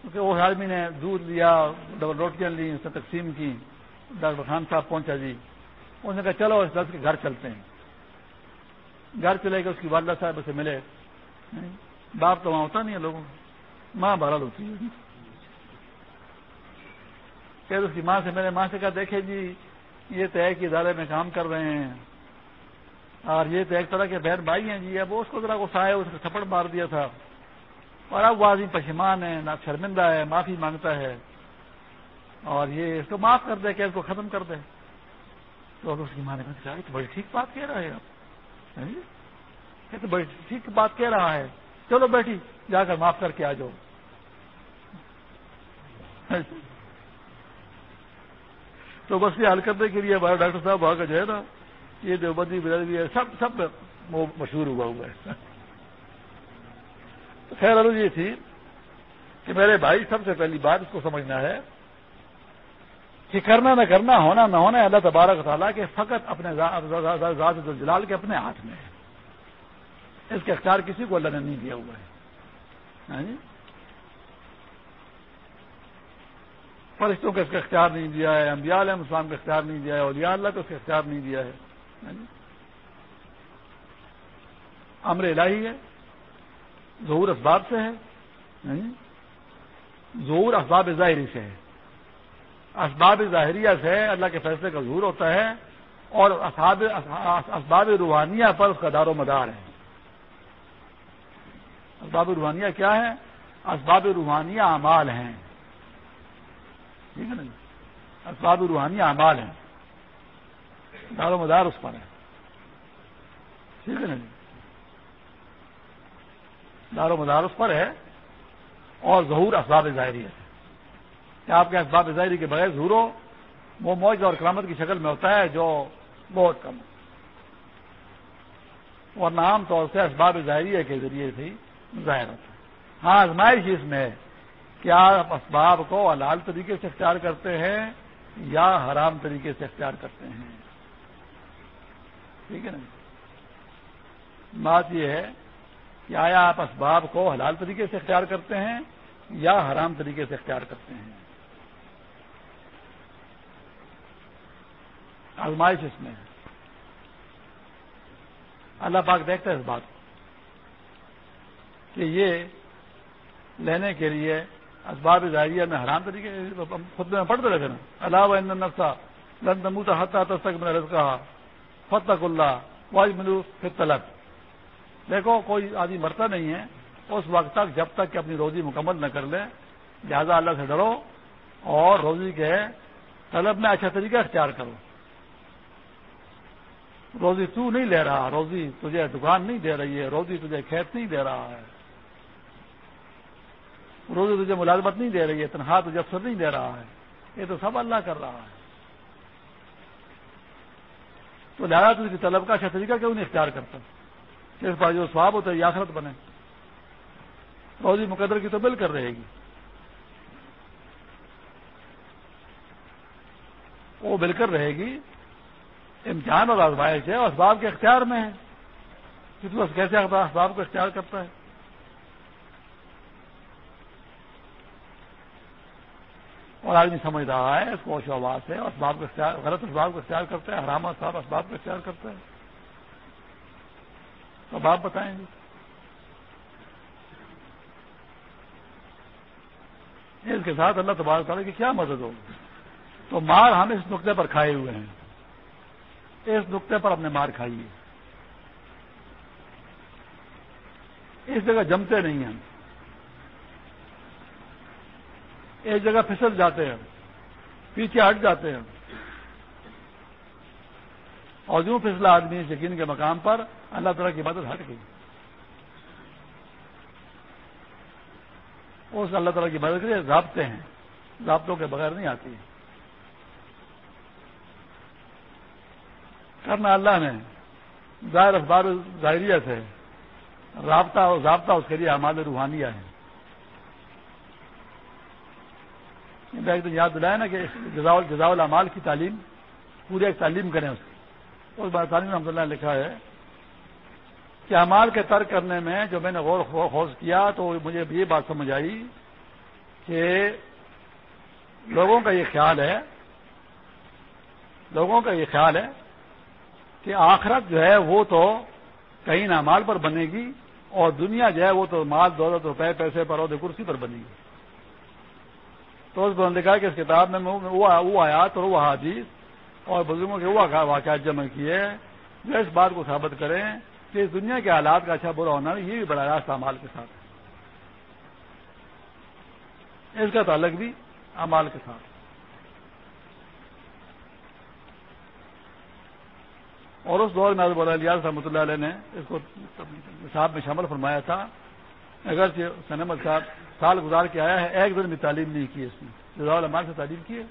کیونکہ وہ آدمی نے دودھ لیا، ڈبل روٹیاں لی اس نے تقسیم کی۔ ڈاکٹر خان صاحب پہنچا جی۔ اس نے کہا، چلو اس دس کے گھر چلتے ہیں۔ گھر چلے گئے، اس کی والدہ صاحب سے ملے۔ باپ تو وہاں ہوتا نہیں ہے، لوگوں ماں بہرحال ہوتی ہے۔ کہ اس کی ماں سے میرے ماں سے کہا دیکھے جی یہ تو ایک ادارے میں کام کر رہے ہیں۔ اور یہ تو ایک طرح کے بہن بھائی ہیں جی اب اس کو ذرا غصہ ہے اس کو تھپڑ مار دیا تھا۔ اور اب وہ آدمی پشمان ہے نہ شرمندہ ہے، معافی مانگتا ہے۔ اور یہ اس کو معاف کر دے، کہ اس کو ختم کر دے۔ تو اس کی ماں نے کہا تو بڑی ٹھیک بات کہہ رہا ہے آپ۔ جی؟ یہ تو بڑی ٹھیک بات کہہ رہا ہے۔ چلو بیٹھی، جا کر معاف کر کے آ جاؤ۔ تو بس یہ حل کرنے کے لیے ہمارا ڈاکٹر صاحب وہاں کا جو ہے نا، یہ دیوبندی بدل جی ہے، سب سب مشہور ہوا ہوا ہے۔ خیر عرض یہ جی تھی کہ میرے بھائی سب سے پہلی بات اس کو سمجھنا ہے۔ کہ کرنا نہ کرنا، ہونا نہ ہونا، اللہ تبارک تعالیٰ کے فقط اپنے جلال کے اپنے ہاتھ میں ہے۔ اس کے اختیار کسی کو اللہ نے نہیں دیا ہوا ہے۔ ہاں جی؟ فرشتوں کا اس کا اختیار نہیں دیا ہے، انبیاء علیہ السلام کا اختیار نہیں دیا ہے، اولیاء اللہ کو اس کا اختیار نہیں دیا ہے۔ ہاں جی؟ امر الہی ہے، ظہور اسباب سے ہے۔ ہاں جی؟ ظہور اسباب ظاہری سے ہے۔ اسباب ظاہریہ سے اللہ کے فیصلے کا ظہور ہوتا ہے اور اسباب روحانیہ پر اس کا دار و مدار ہے۔ اسباب روحانیہ کیا ہے؟ اسباب روحانیہ اعمال ہیں۔ ٹھیک ہے نا جی؟ اسباب روحانیہ اعمال ہیں۔ دار و مدار اس پر ہے۔ ٹھیک ہے نا جی؟ دار و مدار اس پر ہے اور ظہور اسباب ظاہری ہے کہ آپ کے اسباب ظاہری کے بغیر ظہور ہو وہ موج اور کرامت کی شکل میں ہوتا ہے جو بہت کم اور عام طور سے اسباب ظاہریہ کے ذریعے سے ظاہر ہوتا ہے۔ ہاں آزمائش اس میں کیا آپ اسباب کو حلال طریقے سے اختیار کرتے ہیں یا حرام طریقے سے اختیار کرتے ہیں۔ ٹھیک ہے نا؟ بات یہ ہے کہ آیا آپ اسباب کو حلال طریقے سے اختیار کرتے ہیں یا حرام طریقے سے اختیار کرتے ہیں؟ آزمائش اس میں اللہ پاک دیکھتا ہے اس بات کو کہ یہ لینے کے لیے اسباب ظاہریہ میں حرام طریقے خود میں پڑھتے رہتے نا۔ اللہ نفسا لن تموتا حتا تک میں رض کہا فتح اللہ واج ملو پھر طلب دیکھو، کوئی آدمی مرتا نہیں ہے، اس وقت تک جب تک کہ اپنی روزی مکمل نہ کر لے، لہٰذا اللہ سے ڈرو اور روزی کے طلب میں اچھا طریقہ اختیار کرو۔ روزی تو نہیں لے رہا، روزی تجھے دکان نہیں دے رہی ہے، روزی تجھے کھیت نہیں دے رہا ہے۔ روزی تجھے ملازمت نہیں دے رہی ہے، تنخواہ تجھے افسر نہیں دے رہا ہے۔ یہ تو سب اللہ کر رہا ہے۔ تو لہٰذا تجھے طلب کا اچھا طریقہ کیوں نہیں اختیار کرتا؟ اس پر جو سواب ہوتا ہے، یہ آخرت بنے۔ روزی مقدر کی تو بل کر رہے گی۔ وہ بل کر رہے گی۔ امتحان اور آزمائش ہے اور اسباب کے اختیار میں ہے۔ بس کیسے اسباب کو اختیار کرتا ہے؟ اور آدمی سمجھ رہا ہے، اس کو آواز ہے اور اسباب کو اختیار غلط اسباب کو اختیار کرتا ہے حرام صاحب اسباب کو اختیار کرتا ہے۔ اب آپ بتائیں گے۔ اس کے ساتھ اللہ تبارک تعالیٰ کی کیا مدد ہوگی؟ تو مار ہم اس نقطے پر کھائے ہوئے ہیں۔ اس نقطے پر اپنے مار کھائیے۔ اس جگہ جمتے نہیں ہیں۔ ایک جگہ پھسل جاتے ہیں۔ پیچھے ہٹ جاتے ہیں۔ اور جو پھسلا آدمی یقین کے مقام پر اللہ تعالیٰ کی مدد ہٹ گئی۔ اس اللہ تعالیٰ کی مدد کے لیے ضابطے ہیں۔ ضابطوں کے بغیر نہیں آتی۔ کرنا اللہ نے۔ ظاہر اخبار ظاہریت ہے رابطہ اور ضابطہ اس کے لیے ہمارے روحانیہ ہیں۔ ایک دن یاد دلایا نا کہ جزا العمال کی تعلیم، پورے ایک تعلیم کریں اس کی۔ اس بات تعلیم رحمۃ اللہ نے لکھا ہے کہ امال کے ترک کرنے میں جو میں نے غور خوص کیا تو مجھے یہ بات سمجھ آئی کہ لوگوں کا یہ خیال ہے، لوگوں کا یہ خیال ہے کہ آخرت جو ہے وہ تو کہیں نہ مال پر بنے گی اور دنیا جو ہے وہ تو مال، دولت روپے پیسے پر عہدے کرسی پر بنے گی۔ تو اس نے لکھا کہ اس کتاب میں وہ آیات اور وہ حادیث اور بزرگوں کے وہ واقعات جمع کیے جو اس بات کو ثابت کریں کہ اس دنیا کے حالات کا اچھا برا ہونا یہ بھی بڑا راستہ مال کے ساتھ ہے۔ اس کا تعلق بھی امال کے ساتھ اور اس دور میں بولا الیاس رحمۃ اللہ علیہ نے اس کو نصاب میں شامل فرمایا تھا۔ اگر سنمت صاحب سال گزار کے آیا ہے، ایک دن بھی تعلیم نہیں کی اس نے۔ جزا المال سے تعلیم کی ہے۔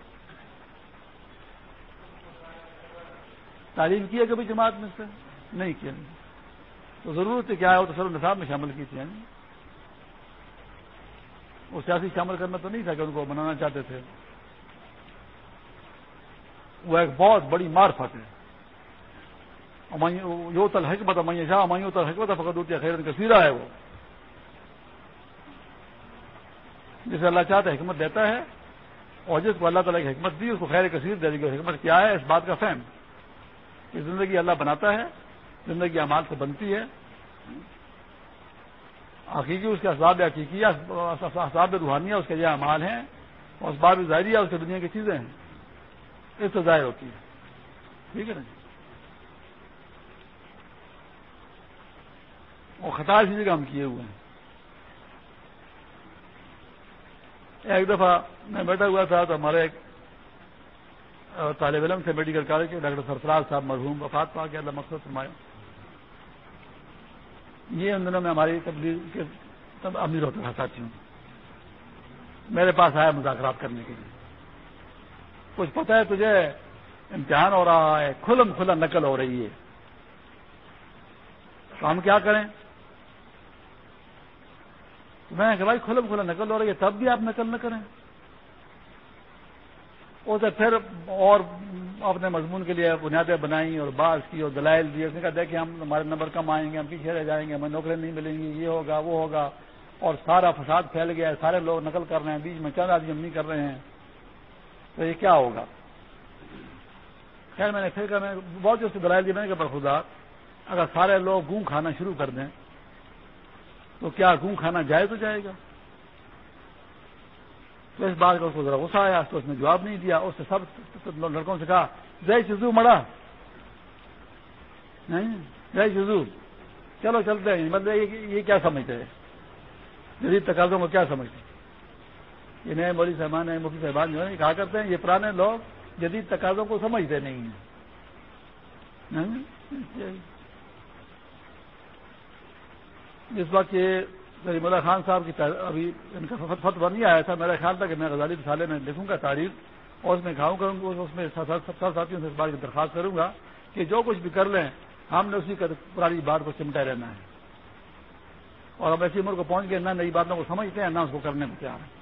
تعلیم کی ہے کبھی جماعت میں سے؟ نہیں کیا۔ تو ضرورت کیا ہے وہ تو سر نصاب میں شامل کی تھی یعنی۔ وہ سیاسی شامل کرنا تو نہیں تھا کہ ان کو بنانا چاہتے تھے۔ وہ ایک بہت بڑی مار ہے یو تل حکمت امائیں شاہ امائیوں تل حکمت فقط ہوتی ہے خیر کثیرہ ہے وہ۔ جسے اللہ چاہتا ہے حکمت دیتا ہے، اور جس کو اللہ تعالیٰ کی حکمت دی، اس کو خیر کثیر دے دی حکمت کیا ہے؟ اس بات کا فہم۔ کہ زندگی اللہ بناتا ہے، زندگی امال سے بنتی ہے۔ حقیقی اس کے اسباب حقیقی اسباب روحانیہ اس کے یہ امال ہیں، اور اسباب ظاہریہ اس کے دنیا کی چیزیں ہیں۔ اس سے ظاہر ہوتی ہے۔ ٹھیک ہے نا جی؟ وہ خطا اسی جگہ ہم کیے ہوئے ہیں۔ ایک دفعہ میں بیٹھا ہوا تھا تو ہمارے ایک طالب علم سے میڈیکل کالج کے، ڈاکٹر سرفراز صاحب مرحوم، وفات پا کے اللہ مقصد فرمائے۔ یہ ان دنوں میں ہماری تبدیل کے امیر ہوتا تھا، ساتھیوں۔ میرے پاس آیا مذاکرات کرنے کے لیے۔ کچھ پتا ہے تجھے، امتحان ہو رہا ہے، کھلم کھلا نقل ہو رہی ہے۔ تو ہم کیا کریں؟ میں کہ بھائی کھلم کھلا نقل ہو رہی ہے، تب بھی آپ نقل نہ کریں۔ اسے پھر اور اپنے مضمون کے لیے بنیادیں بنائی اور بعض کی اور دلائل دی۔ اس نے کہا، دیکھیں ہم ہمارے نمبر کم آئیں گے، ہم پیچھے رہ جائیں گے، ہمیں نوکریاں نہیں ملیں گی، یہ ہوگا، وہ ہوگا۔ اور سارا فساد پھیل گیا ہے، سارے لوگ نقل کر رہے ہیں، بیچ میں چند آدمی ہم نہیں کر رہے ہیں۔ تو یہ کیا ہوگا؟ خیر، میں نے پھر کہا، میں بہت جو دلائل دی۔ میں نے کہا خدا، اگر سارے لوگ گوں کھانا شروع کر دیں تو کیا گوں کھانا جائے تو جائے گا؟ تو اس بات کا اس کو ذرا غصہ آیا تو اس نے جواب نہیں دیا، اس نے سب لڑکوں سے کہا جے چزو مڑا۔ نہیں جے چزو چلو، چلتے ہیں۔ مطلب یہ کیا سمجھتے ہیں؟ جدید تقاضوں کو کیا سمجھتے یہ نئے مولی صاحبان، نئے مفتی صاحبان جو ہے کہا کرتے ہیں، یہ پرانے لوگ جدید تقاضوں کو سمجھتے نہیں ہیں۔ اس وقت یہ سلیم اللہ خان صاحب کی ابھی ان کا فتوا نہیں آیا تھا، میرا خیال تھا کہ میں غزالی رسالے میں لکھوں گا تاریخ اور اس میں کھاؤں کروں گا، اس میں ستر ساتھیوں سے اس بات کی درخواست کروں گا کہ جو کچھ بھی کر لیں، ہم نے اسی پرانی بات کو چمٹا رہنا ہے۔ اور ہم ایسی عمر کو پہنچ گئے، نہ نئی باتوں کو سمجھتے ہیں، نہ اس کو کرنے کو تیار ہیں۔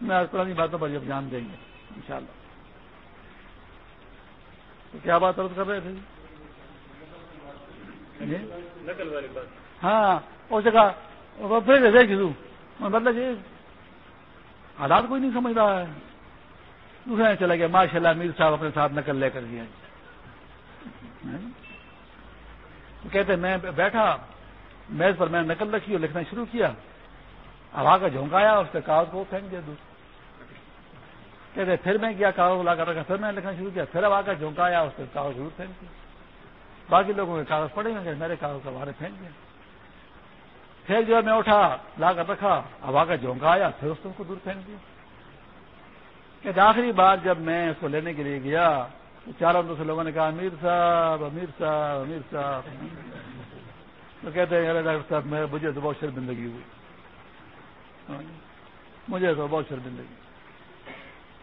میں آج پرانی باتوں پر جب جان دیں گے، انشاءاللہ۔ تو کیا بات عرض کر رہے تھے جی؟ ہاں اس جگہ مطلب یہ حالات کوئی نہیں سمجھ رہا ہے۔ دوسرے چلا گیا ماشاء اللہ میر صاحب اپنے ساتھ نقل لے کر گیا۔ کہتے میں بیٹھا میز پر میں نقل رکھی اور لکھنا شروع کیا۔ ہوا کا جھونکایا اس کے کاغذ کو پھینک دیا دور کہتے پھر میں کیا کاغذ لا کر رکھا پھر میں لکھنا شروع کیا۔ پھر ہوا کا جھونکایا اس کے کاغذ ضرور پھینک دیا۔ باقی لوگوں کے کاغذ پڑے ہوئے میرے کاغذ کا بارے پھینک دیا۔ پھر جو ہے میں اٹھا لا کر رکھا ہوا کا جھونکا آیا، پھر اس کو دور پھینک دیا۔ کہ آخری بار جب میں اس کو لینے کے لیے گیا تو چاروں دوسرے لوگوں نے کہا، امیر صاحب امیر صاحب امیر صاحب، تو کہتے ہیں، ارے ڈاکٹر صاحب، میں، مجھے تو بہت شرمندگی ہوئی۔ مجھے تو بہت شرمندگی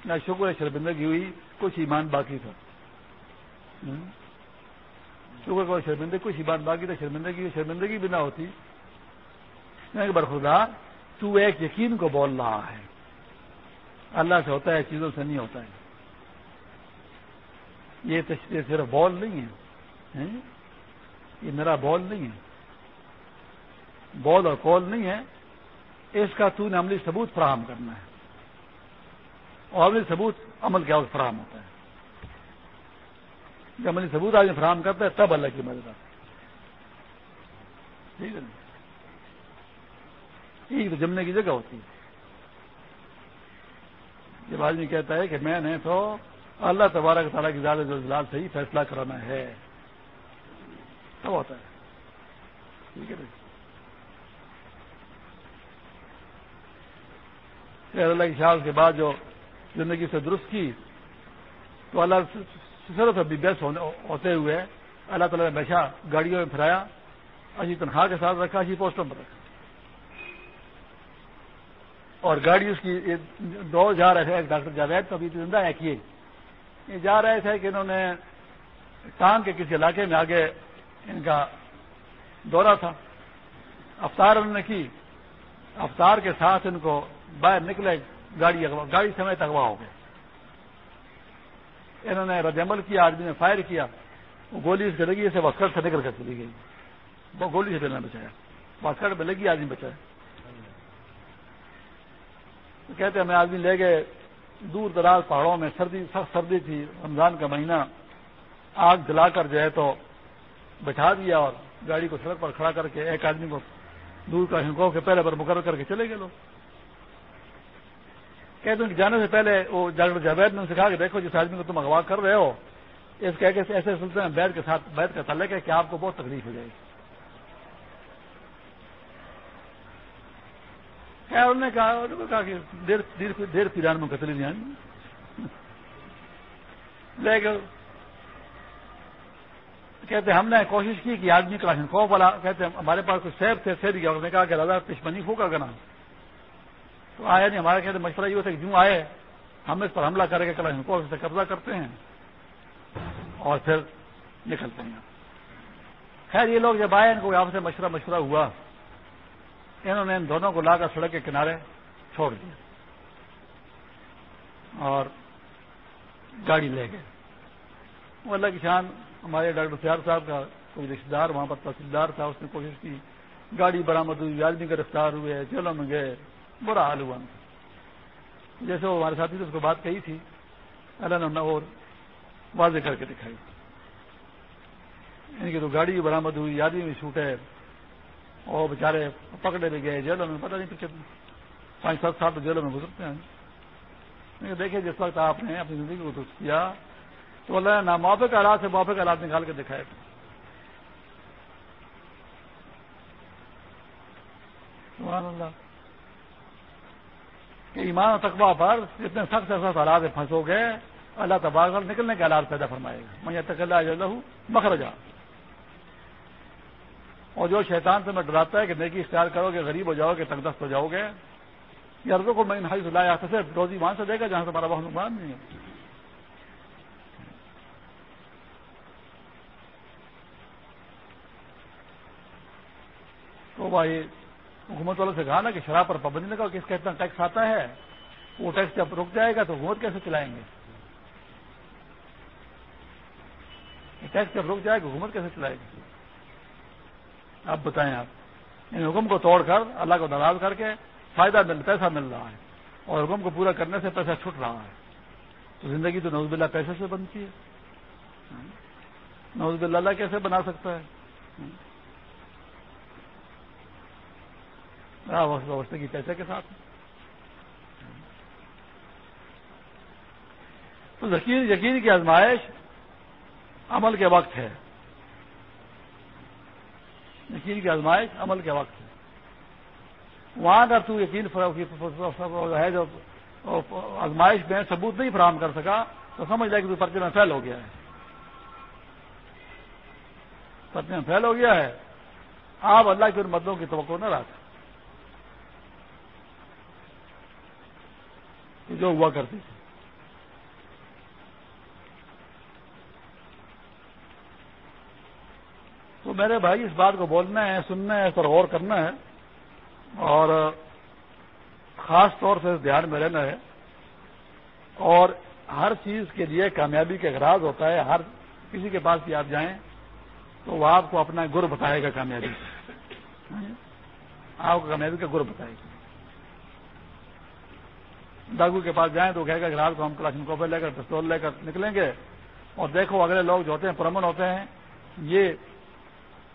نہ شکر ہے شرمندگی ہوئی، کچھ ایمان باقی تھا۔ کیونکہ کوئی شرمندگی کچھ ہی بات باقی تو شرمندگی شرمندگی بھی نہ ہوتی۔ برخودار تو ایک یقین کو بول رہا ہے۔ اللہ سے ہوتا ہے، چیزوں سے نہیں ہوتا ہے۔ یہ تشریح صرف بول نہیں ہے۔ یہ میرا بول نہیں ہے۔ بول اور کال نہیں ہے۔ اس کا تو نے عملی ثبوت فراہم کرنا ہے۔ اور عملی ثبوت عمل کیا فراہم ہوتا ہے۔ جب عملی ثبوت آدمی فراہم کرتا ہے، تب اللہ کی مدد آتی ٹھیک ہے ٹھیک تو جمنے کی جگہ ہوتی ہے۔ جب آدمی کہتا ہے کہ میں نے تو اللہ تبارک تعالیٰ کی زیادہ جو سے ہی فیصلہ کرانا ہے۔ تب ہوتا ہے۔ ٹھیک ہے اللہ کی شاخ کے بعد جو زندگی سے درست کی، تو اللہ صرف ابھی بیس ہوتے ہوئے۔ اللہ تعالیٰ نے بیچا گاڑیوں میں پھرایا اچھی تنخواہ کے ساتھ رکھا اچھی پوسٹوں پر رکھا۔ اور گاڑی اس کی دو جا رہے تھے، ایک ڈاکٹر جاوید، تو ابھی زندہ ہے کہ یہ۔ جا رہے تھے کہ انہوں نے ٹانگ کے کسی علاقے میں آگے ان کا دورہ تھا۔ افطار انہوں نے کی۔ افطار کے ساتھ ان کو باہر نکلے، گاڑی گاڑی سمیت اغوا ہو گئے۔ انہوں نے رد عمل کیا، آدمی نے فائر کیا، وہ گولی اس کے لگی اسے وسکٹ سے نکل کر چلی گئی۔ وہ گولی سے دینا بچایا۔ وسکٹ میں لگی، آدمی بچایا۔ کہتے ہمیں آدمی لے گئے دور دراز پہاڑوں میں، سردی، سخت سردی تھی، رمضان کا مہینہ۔ آگ جلا کر جو ہے تو بٹھا دیا اور گاڑی کو سڑک پر کھڑا کر کے ایک آدمی کو دور کا ہنکو کے پہلے پر مقرر کر کے چلے گئے لوگ۔ کہتے ہیں کہ جانے سے پہلے وہ ڈاکٹر جاوید نے کہا کہ دیکھو جس آدمی کو تم اغوا کر رہے ہو، اس کہ ایسے سلسلے میں بیت کے ساتھ بیت کا تعلق ہے کہ آپ کو بہت تکلیف ہو جائے گی۔ انہوں نے کہا کہ دیر پیران میں قتل نہیں آئی لیکن کہتے ہم نے کوشش کی کہ آدمی کا خوف والا کہتے ہمارے پاس کچھ سیب تھے سیب انہوں نے کہا کہ دادا، پشمنی پھوکا کرنا۔ تو آیا نہیں؟ ہمارے کہتے مشورہ یہ ہوتا ہے کہ جو آئے، ہم اس پر حملہ کریں گے کلا کو سے قبضہ کرتے ہیں اور پھر نکلتے ہیں۔ خیر، یہ لوگ جب آئے، ان کو یہاں سے مشورہ مشورہ ہوا۔ انہوں نے ان دونوں کو لا کر سڑک کے کنارے چھوڑ دیا اور گاڑی لے گئے۔ وہ اللہ کی شان، ہمارے ڈاکٹر سیار صاحب کا کوئی رشتے دار، وہاں پر تحصیلدار تھا، اس نے کوشش کی۔ گاڑی برامد ہوئی، آدمی گرفتار ہوئے، جیلوں میں گئے۔ برا حال ہوا۔ جیسے وہ ہمارے ساتھی نے اس کو بات کہی تھی، اللہ نے اور واضح کر کے دکھائی۔ یعنی ان کی تو گاڑی بھی برامد ہوئی، آدمی بھی چھوٹے اور بیچارے پکڑے بھی گئے جیلوں میں، پتہ نہیں پھر پانچ سات سال تو جیلوں میں گزرتے ہیں۔ یعنی دیکھیں جس وقت آپ نے اپنی زندگی کو درست کیا، تو اللہ نے موافق آلات سے موافق آلات نکال کے دکھائے۔ سبحان اللہ۔ کہ ایمان و تقبہ پر اتنے سخت سخت حالات پھنسو گئے، اللہ تبار نکلنے کے حالات پیدا فرمائے گا۔ میں تک اللہ مخرجہ اور جو شیطان سے میں ڈراتا ہے کہ نیکی اختیار کرو گے، غریب ہو جاؤ گے تک دست ہو جاؤ گے یہ عرضوں کو میں حاصل لایا سے روزی وہاں سے دے گا جہاں سے ہمارا بہت نقصان نہیں ہے۔ تو بھائی حکومت والوں سے کہا نا کہ شراب پر پابندی لگاؤ، کس کا اتنا ٹیکس آتا ہے؟ وہ ٹیکس جب رک جائے گا تو حکومت کیسے چلائیں گے؟ ٹیکس جب رک جائے گا، حکومت کیسے چلائے گی؟ آپ بتائیں آپ، ان حکم کو توڑ کر، اللہ کو ناراض کر کے فائدہ مل، پیسہ مل رہا ہے اور حکم کو پورا کرنے سے پیسہ چھٹ رہا ہے۔ تو زندگی تو نوز بلّہ پیسے سے بنتی ہے۔ نوز اللہ کیسے بنا سکتا ہے؟ وسطے کی پیسے کے ساتھ تو یقین کی آزمائش عمل کے وقت ہے یقین کی آزمائش عمل کے وقت ہے وہاں اگر تو یقین ہے جو آزمائش میں ثبوت نہیں فراہم کر سکا تو سمجھ جائے کہ تو پرچے میں فیل ہو گیا ہے پرچے میں فیل ہو گیا ہے آپ اللہ کے ان مددوں کی توقع نہ رکھ جو ہوا کرتی تھی میرے بھائی، اس بات کو بولنا ہے، سننا ہے، اس پر غور کرنا ہے۔ اور خاص طور سے دھیان میں رہنا ہے۔ اور ہر چیز کے لیے کامیابی کا اغراض ہوتا ہے۔ ہر کسی کے پاس بھی آپ جائیں تو وہ آپ کو اپنا گر بتائے گا کامیابی۔ ہاں جی؟ آپ کو کامیابی کا گر بتائے گا۔ ڈاکو کے پاس جائیں تو کہے گا کہ رات کو ہم کلاشن کوفے لے کر، پستول لے کر نکلیں گے۔ اور دیکھو اگلے لوگ جو ہوتے ہیں پرمن ہوتے ہیں، یہ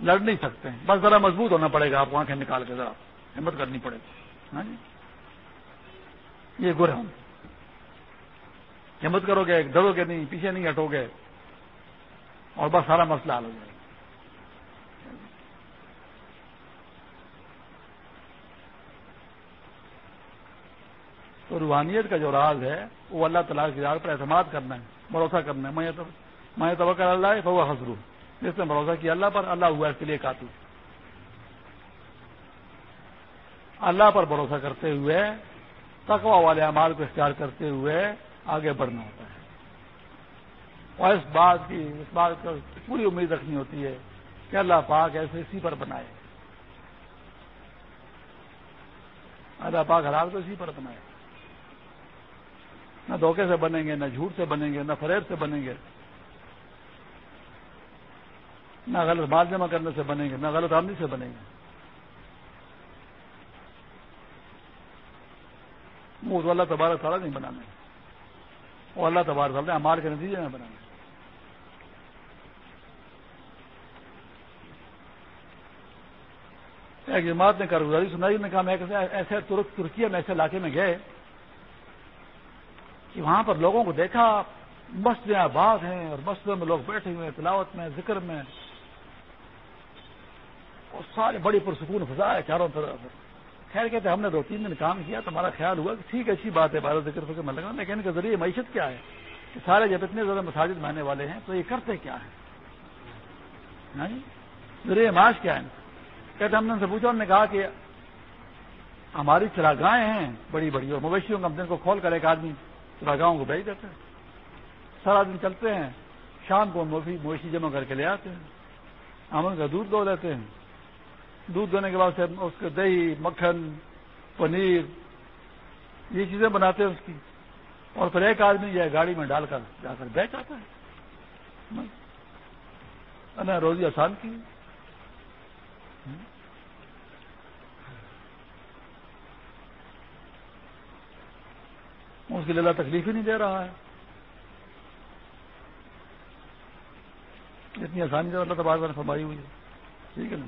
لڑ نہیں سکتے ہیں۔ بس ذرا مضبوط ہونا پڑے گا، آپ کو آنکھیں نکال کے ذرا ہمت کرنی پڑے گی۔ ہاں جی؟ یہ گر ہم۔ ہمت کرو گے ڈرو گے نہیں، پیچھے نہیں ہٹو گے۔ اور بس سارا مسئلہ حل ہو جائے گا۔ تو روحانیت کا جو راز ہے، وہ اللہ تعالیٰ کی راز پر اعتماد کرنا ہے، بھروسہ کرنا ہے۔ میں تو اللہ ہے وہ حضرو جس نے بھروسہ کیا اللہ پر، اللہ ہوا اس کے لیے کافی اللہ پر بھروسہ کرتے ہوئے تقوا والے اعمال کو اختیار کرتے ہوئے آگے بڑھنا ہوتا ہے۔ اور اس بات کی، اس بات کو پوری امید رکھنی ہوتی ہے کہ اللہ پاک ایسے اسی پر بنائے۔ اللہ پاک حلال کو اسی پر بنائے۔ نہ دھوکے سے بنیں گے، نہ جھوٹ سے بنیں گے، نہ فریب سے بنیں گے۔ نہ غلط مال جمع کرنے سے بنیں گے، نہ غلط آمدنی سے بنیں گے۔ منہ اللہ تبارک تعالیٰ نہیں بنانا وہ اللہ تبارک تعالیٰ امار کے نتیجے میں بنانا ایک جماعت نے کارگزاری سنائی نے کہا میں ایسے ترکیا میں، ایسے علاقے میں گئے کہ وہاں پر لوگوں کو دیکھا مسجدیں آباد ہیں اور مسجدوں میں لوگ بیٹھے ہوئے تلاوت میں، ذکر میں۔ اور سارے بڑی پرسکون فضا ہے چاروں طرف۔ خیر کہتے ہم نے دو تین دن کام کیا تو ہمارا خیال ہوا کہ ٹھیک اچھی بات ہے، بارہ ذکر فکر میں لگنا لیکن ان کے ذریعے معیشت کیا ہے؟ کہ سارے جب اتنے زیادہ مساجد میں آنے والے ہیں تو یہ کرتے کیا ہے ہاں جی؟ ذریعے معاش کیا ہے؟ کہتے ہم نے ان سے پوچھا، انہوں نے کہا کہ ہماری چراگاہیں ہیں، بڑی بڑی اور مویشیوں کا دن کو کھول کر ایک آدمی چراگاہوں کو بھیج دیتے ہیں۔ سارا دن چلتے ہیں، شام کو مویشی جمع کر کے لے آتے ہیں۔ ہم ان کا دودھ دو لیتے ہیں۔ دودھ دینے کے بعد سے اس کے دہی، مکھن، پنیر، یہ چیزیں بناتے ہیں اس کی۔ اور پھر ایک آدمی یہ گاڑی میں ڈال کر، جا کر بیچ آتا ہے۔ روزی آسان کی۔ اس کے لیے اللہ تکلیف ہی نہیں دے رہا ہے۔ اتنی آسانی سے اللہ تبار نے فرمائی ہوئی ہے۔ ٹھیک ہے نا؟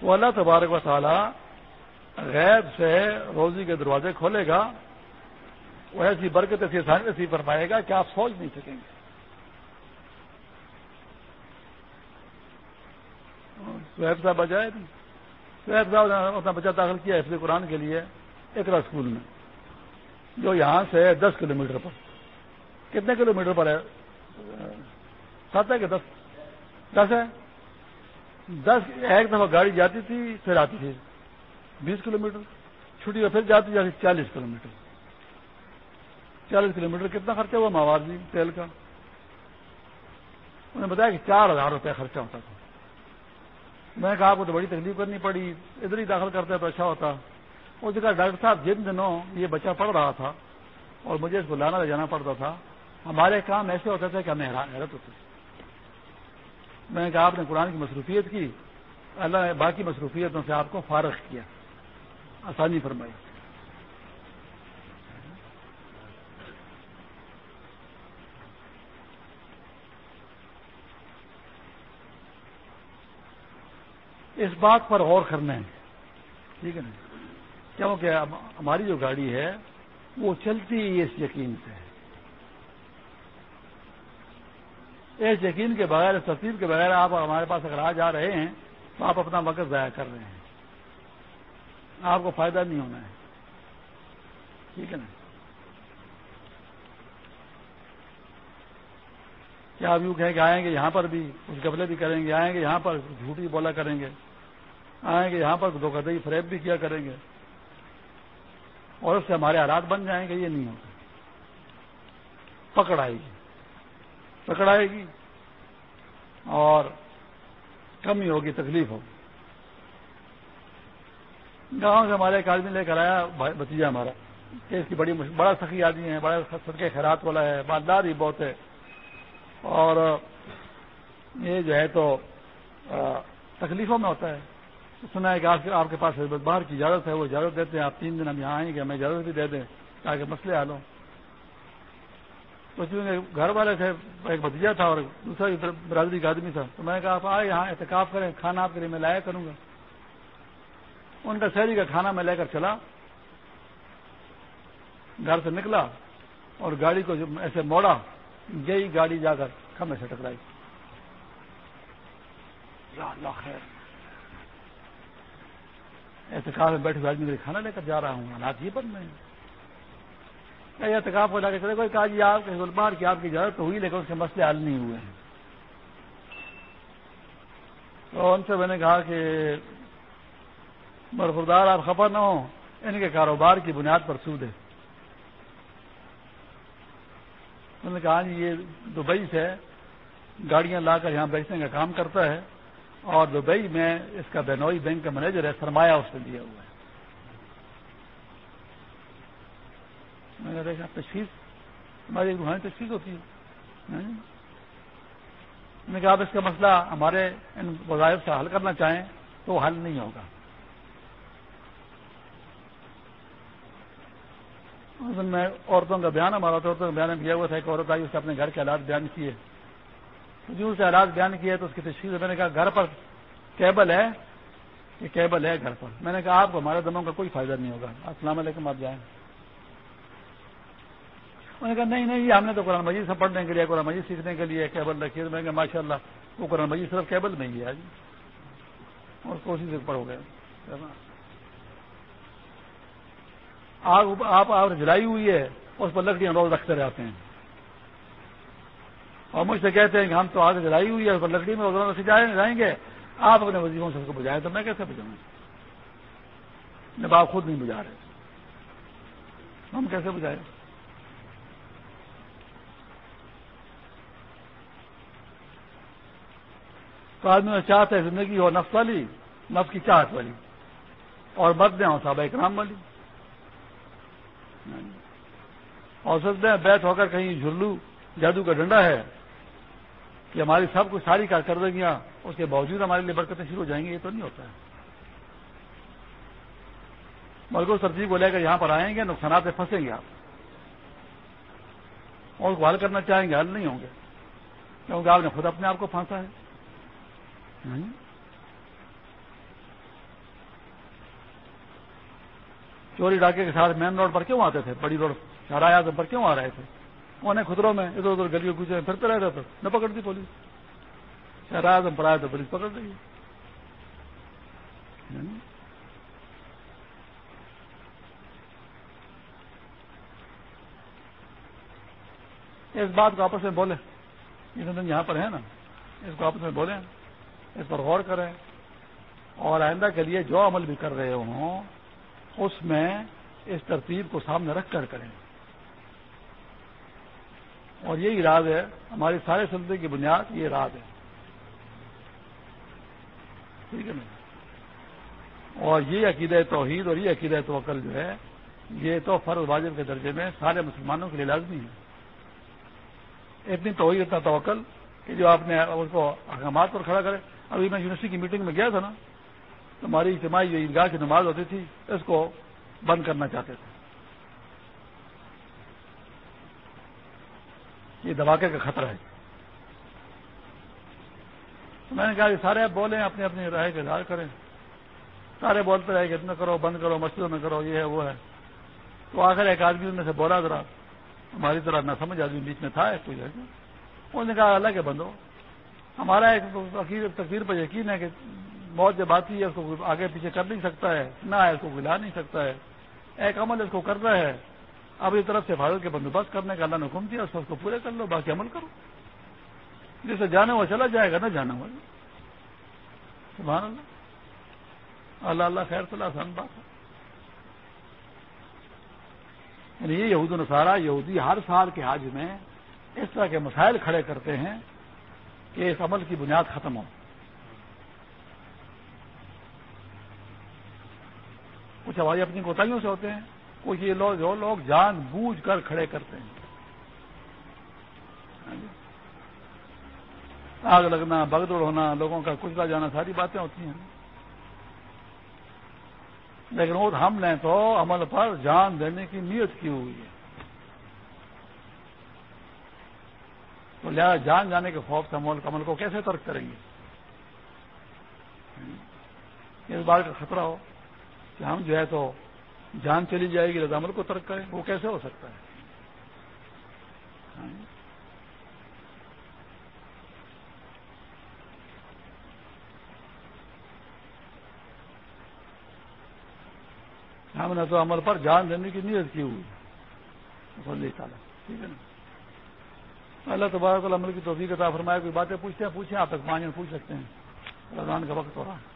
تو اللہ تبارک و تعالی غیب سے روزی کے دروازے کھولے گا۔ وہ ایسی برکت، ایسی آسانی ایسی فرمائے گا کہ آپ سوچ نہیں سکیں گے۔ سہیب صاحب بجائے سہیب صاحب نے اپنا بچہ داخل کیا حفظ قرآن کے لیے اکرا اسکول میں، جو یہاں سے دس کلو میٹر پر۔ کتنے کلو میٹر پر ہے؟ سات ہے کہ دس؟ دس ہے؟ دس، ایک دفعہ گاڑی جاتی تھی، پھر آتی تھی۔ بیس کلو میٹر چھٹی میں پھر جاتی جاتی چالیس کلو میٹر چالیس کلو میٹر کتنا خرچہ ہوا؟ موازی تیل کا۔ انہوں نے بتایا کہ چار ہزار روپے خرچہ ہوتا تھا۔ میں نے کہا آپ کو تو بڑی تکلیف کرنی پڑی، ادھر ہی داخل کرتے تو اچھا ہوتا۔ اس جگہ ڈاکٹر صاحب جن دنوں یہ بچہ پڑھ رہا تھا اور مجھے اس کو لانا لے جانا پڑتا تھا، ہمارے کام ایسے ہوتے تھے کہ ہمیں حیرت ہوتی۔ میں نے کہا آپ نے قرآن کی مصروفیت کی، اللہ نے باقی مصروفیتوں سے آپ کو فارغ کیا۔ آسانی فرمائی۔ اس بات پر غور کرنا ہے ٹھیک ہے نا؟ کیونکہ ہماری جو گاڑی ہے، وہ چلتی ہی اس یقین سے ہے۔ اس یقین کے بغیر، اس ترتیب کے بغیر آپ ہمارے پاس اگر آ جا رہے ہیں، تو آپ اپنا وقت ضائع کر رہے ہیں۔ آپ کو فائدہ نہیں ہونا ہے۔ ٹھیک ہے نا؟ کیا آپ یوں کہیں کہ آئیں گے یہاں پر بھی، کچھ قبلے بھی کریں گے، آئیں گے یہاں پر جھوٹی بولا کریں گے؟ آئیں گے یہاں پر دھوکہ دہی فریب بھی کیا کریں گے؟ اور اس سے ہمارے حالات بن جائیں گے، یہ نہیں ہوتا پکڑ آئے گی۔ پکڑ آئے گی۔ اور کمی ہوگی، تکلیف ہوگی۔ گاؤں سے ہمارے ایک آدمی لے کر آیا بتیجا ہمارا، کہ اس کی بڑی بڑا سخی آدمی ہے، بڑا سڑکے خیرات والا ہے، مالدار ہی بہت ہے۔ اور یہ جو ہے تو تکلیفوں میں ہوتا ہے۔ سنا ہے کہ آپ کے پاس باہر کی اجازت ہے، وہ اجازت دیتے ہیں، آپ تین دن ہم یہاں آئیں گے، ہمیں اجازت بھی دے دیں تاکہ مسئلے حل ہوں۔ تو چونکہ گھر والے تھے، ایک بتیجا تھا اور دوسرا برادری کا آدمی تھا۔ تو میں نے کہا، آپ آئے یہاں، احتکاب کریں، کھانا آپ کے لیے میں لایا کروں گا۔ ان کا شہری کا کھانا میں لے کر چلا۔ گھر سے نکلا اور گاڑی کو ایسے موڑا گئی گاڑی جا کر کھمے سے ٹکرائی۔ اللہ خیر۔ احتکاب میں بیٹھے ہوئے آدمی کے کھانا لے کر جا رہا ہوں، حالات یہ بند نہیں احتکاب کو لا کے چلے کوئی کہا جی آپ کے گلبار کی آپ کی اجازت تو ہوئی، لیکن اس کے مسئلے حل نہیں ہوئے ہیں۔ تو ان سے میں نے کہا کہ برفردار آپ خبر نہ ہو ان کے کاروبار کی بنیاد پر سود ہے۔ انہوں نے کہا جی یہ دبئی سے گاڑیاں لا کر یہاں بیچنے کا کام کرتا ہے۔ اور دبئی میں اس کا بینوئی بینک کا مینیجر ہے، سرمایہ اس نے دیا ہوا ہے۔ میں نے دیکھا، تشخیص۔ ہماری روحانی تشخیص ہوتی ہے ہاں جی۔ نے کہا، آپ اس کا مسئلہ ہمارے ان وظائف سے حل کرنا چاہیں تو حل نہیں ہوگا۔ میں عورتوں کا بیان ہمارا عورتوں کا بیان کیا ہوا تھا، ایک عورت آئی، اس نے اپنے گھر کے حالات بیان کیے۔ جو اسے حالات بیان کیے تو اس کی تشخیص میں نے کہا گھر پر کیبل ہے، یہ کیبل ہے گھر پر۔ میں نے کہا آپ کو، ہمارے دموں کا کوئی فائدہ نہیں ہوگا۔ السلام علیکم، آپ جائیں۔ انہوں نے کہا نہیں نہیں ہم نے تو قرآن مجید سے پڑھنے کے لیے، قرآن مجید سیکھنے کے لیے کیبل رکھی میں نے کہا ماشاء اللہ وہ قرآن مجید صرف کیبل میں ہی ہے۔ اور کوشش سے پڑھو گئے آپ آپ جلائی ہوئی ہے، اس پر لکڑیاں روز رکھتے رہتے ہیں۔ اور مجھ سے کہتے ہیں کہ ہم تو آگ جلائی ہوئی ہے لکڑی میں روزانہ سے جائیں گے آپ اپنے وزیروں سے اس کو بجائیں تو میں کیسے بجاؤں؟ جب آپ خود نہیں بجا رہے۔ ہم کیسے بجائیں تو آدمی چاہتے ہیں زندگی ہو نفس والی، نفس کی چاہت والی، اور بدیں ہوں صحابہ اکرام والی۔ اور سکتے ہیں بیت ہو کر کہیں جھلو جادو کا ڈنڈا ہے۔ کہ ہماری سب کچھ ساری کارکردگیاں اس کے باوجود ہمارے لیے برکتیں شروع ہو جائیں گی، یہ تو نہیں ہوتا ہے۔ ملک سبزی کو لے کر یہاں پر آئیں گے، نقصانات سے پھنسیں گے آپ۔ اور اس کو حل کرنا چاہیں گے، حل نہیں ہوں گے۔ کیونکہ آپ نے خود اپنے آپ کو پھانسا ہے۔ ہاں جی۔ چوری ڈاکے کے ساتھ مین روڈ پر کیوں آتے تھے؟ بڑی روڈ شہرا اعظم پر کیوں آ رہے تھے؟ انہیں خطروں میں ادھر ادھر گلیوں گزرے پھرتے رہتے تھے نہ پکڑتی پولیس۔ شہرا اعظم پر آئے تو پولیس پکڑ رہی یعنی اس بات کو آپس میں بولے یہ دن یہاں پر ہے نا۔ اس کو آپس میں بولیں۔ اس پر غور کریں۔ اور آئندہ کے لیے جو عمل بھی کر رہے ہوں، اس میں اس ترتیب کو سامنے رکھ کر کریں۔ اور یہی راز ہے ہماری سارے سلطے کی بنیاد یہ راز ہے۔ ٹھیک ہے نا؟ اور یہ عقید توحید اور یہ عقید توکل جو ہے، یہ تو فرض واجب کے درجے میں سارے مسلمانوں کے لیے لازمی ہے۔ اتنی توحید، اتنا توکل کہ جو آپ نے اس کو احکامات پر کھڑا کرے۔ ابھی میں یونیورسٹی کی میٹنگ میں گیا تھا نا، تو ہماری اجتماعی جو عیدگاہ کی نماز ہوتی تھی، اس کو بند کرنا چاہتے تھے۔ یہ دھماکے کا خطرہ ہے۔ میں نے کہا کہ سارے بولیں، اپنی اپنی رائے کا اظہار کریں۔ سارے بولتے رہے کہ اتنا کرو، بند کرو، مسجدوں میں کرو، یہ ہے، وہ ہے۔ تو آخر ایک آدمی میں سے بولا، ذرا ہماری طرح نہ سمجھ، آدمی بیچ میں تھا کوئی انہوں نے کہا، اللہ کے بندو، ہمارا ایک تقدیر پر یقین ہے کہ موت جب آتی ہے، اس کو آگے پیچھے کر نہیں سکتا ہے، نہ اس کو گلا نہیں سکتا ہے۔ ایک عمل اس کو کرنا ہے۔ اب اس طرف سے حفاظت کے بندوبست کرنے کا اللہ نے حکم دیا، اس کو پورے کر لو، باقی عمل کرو۔ جسے جانا ہوا چلا جائے گا نہ جانا ہوا۔ سبحان اللہ۔ اللہ اللہ خیر صلاح، آسان بات ہے۔ یعنی یہ یہود نصارہ، یہودی ہر سال کے حاج میں اس طرح کے مسائل کھڑے کرتے ہیں کہ اس عمل کی بنیاد ختم ہو۔ کچھ ہماری اپنی کوتاہیوں سے ہوتے ہیں۔ کچھ یہ لوگ جو لوگ جان بوجھ کر کھڑے کرتے ہیں۔ ہاں جی۔ آگ لگنا بگدڑ ہونا، لوگوں کا کچلا جانا، ساری باتیں ہوتی ہیں۔ لیکن وہ ہم نے تو عمل پر جان دینے کی نیت کی ہوئی ہے۔ تو لہٰذا جان جانے کے خوف سے عمل عمل کو کیسے ترک کریں گے؟ ہاں جی۔ اس بار کا خطرہ ہو کہ ہم جو ہے تو جان چلی جائے گی رضامل کو ترک کریں، وہ کیسے ہو سکتا ہے؟ ہاں۔ ہاں، ہم نے تو عمل پر جان دینے کی نیت کی ہوئی۔ تعالیٰ، ٹھیک ہے نا؟ اللہ تبارک عمل کی توفیق عطا فرمایا کوئی باتیں پوچھتے ہیں؟ پوچھیں، آپ تک پانچ پوچھ سکتے ہیں۔ رمضان کا وقت ہو رہا ہے۔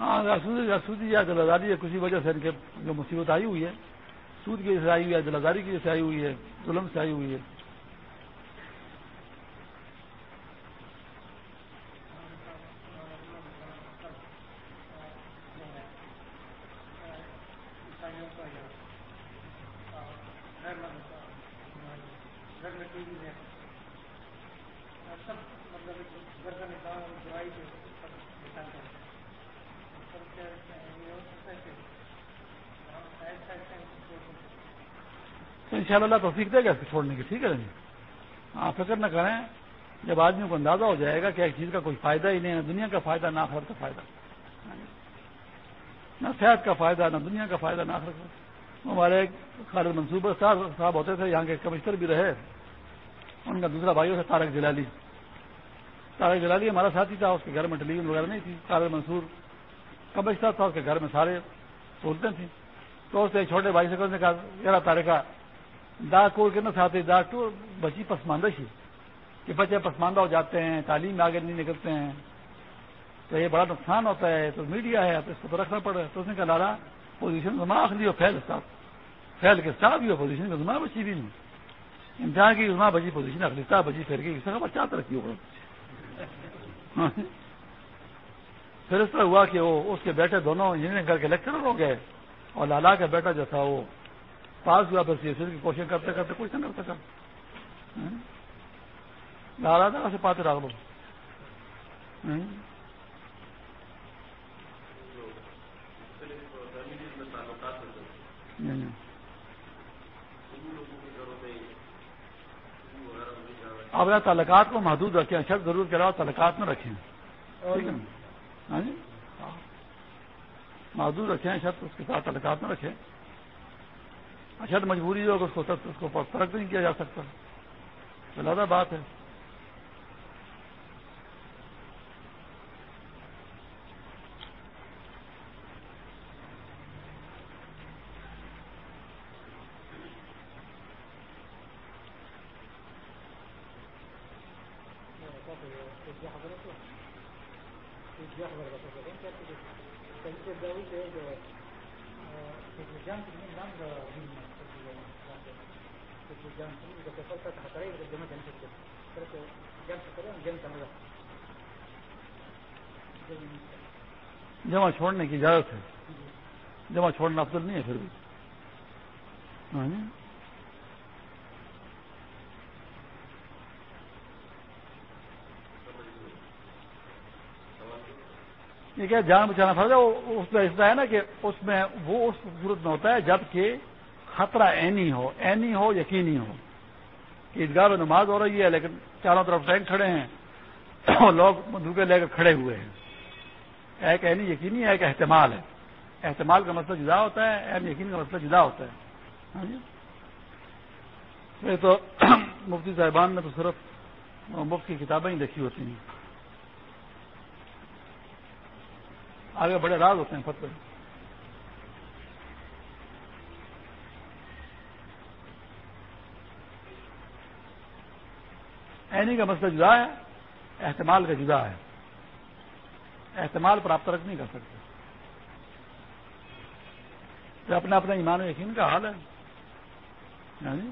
ہاں سودی یا دلازاری ہے، کسی وجہ سے ان کے جو مصیبت آئی ہوئی ہے۔ سود کی وجہ سے آئی ہوئی ہے، دلازاری کی وجہ سے آئی ہوئی ہے، ظلم سے آئی ہوئی ہے۔ شاء اللہ تو سیکھ دے گا اس کو چھوڑنے کی ٹھیک ہے جی؟ ہاں فکر نہ کریں، جب آدمی کو اندازہ ہو جائے گا کہ ایک چیز کا کوئی فائدہ ہی نہیں ہے دنیا کا فائدہ، نہ آخرت کا فائدہ۔ نہ صحت کا فائدہ، نہ دنیا کا فائدہ، نہ آخرت ہمارے خالد منصوبہ صاحب ہوتے تھے، یہاں کے کمشنر بھی رہے۔ ان کا دوسرا بھائی تھا تارک جلالی۔ تارک جلالی ہمارا ساتھی تھا، اس کے گھر میں ٹیلی ویژن وغیرہ نہیں تھی۔ خالد منصور کمشنر تھا، اس کے گھر میں سارے سہولتیں تھیں تو اس نے چھوٹے بھائی سے کہا یار تارکا دا کو کے نا ساتھ دا ٹو بچی پسماندہ سی کہ بچے پسماندہ ہو جاتے ہیں، تعلیم میں آگے نہیں نکلتے ہیں۔ تو یہ بڑا نقصان ہوتا ہے، تو میڈیا ہے، تو اس کو تو رکھنا پڑا تو اس نے کہا لالا پوزیشن زما آخری ہو فیل صاحب۔ فیل کے ساتھ بھی ہو پوزیشن کا زما بچی بھی نہیں۔ امتحان کی زما بچی پوزیشن اخلی صاحب بچی پھر گئی۔ سب بچہ ترقی ہوگا پھر اس طرح ہوا کہ وہ، اس کے بیٹے دونوں انجینئرنگ کر کے لیکچرر ہو گئے اور لالا کا بیٹا جو تھا وہ پاس ہوا پھر سی کی کوشش کرتے کرتے کچھ نہیں کر سکا لالا تھا سے پاتے راغ لوگ اب تعلقات کو محدود رکھیں شرط ضرور کے علاوہ تعلقات میں رکھیں۔ ٹھیک ہے ہاں جی؟ محدود رکھیں شرط اس کے ساتھ تعلقات میں رکھیں۔ اچھا مجبوری جو اس کو اس کو فرق نہیں کیا جا سکتا۔ زیادہ بات ہے۔ چھوڑنے کی اجازت ہے۔ جمع چھوڑنا افضل نہیں ہے پھر بھی۔ ہاں جی۔ یہ کیا جان بچانا فرض ہے؟ اس میں ایسا ہے نا کہ اس میں وہ اس صورت میں ہوتا ہے جبکہ خطرہ اینی ہو اینی ہو، یقینی ہو۔ کہ عیدگاہ میں نماز ہو رہی ہے لیکن چاروں طرف ٹینک کھڑے ہیں اور لوگ بندوقیں لے کر کھڑے ہوئے ہیں۔ ایک اینی یقینی ہے، ایک احتمال ہے۔ احتمال کا مسئلہ جدا ہوتا ہے اہم یقین کا مسئلہ جدا ہوتا ہے۔ ہاں جی؟ تو (clears throat) مفتی صاحبان نے تو صرف مفت کی کتابیں ہی دیکھی ہوتی ہیں۔ آگے بڑے راز ہوتے ہیں فتح اینی کا مسئلہ جدا ہے، احتمال کا جدا ہے۔ احتمال پر آپ ترک نہیں کر سکتے۔ تو اپنا اپنا ایمان و یقین کا حال ہے۔ یعنی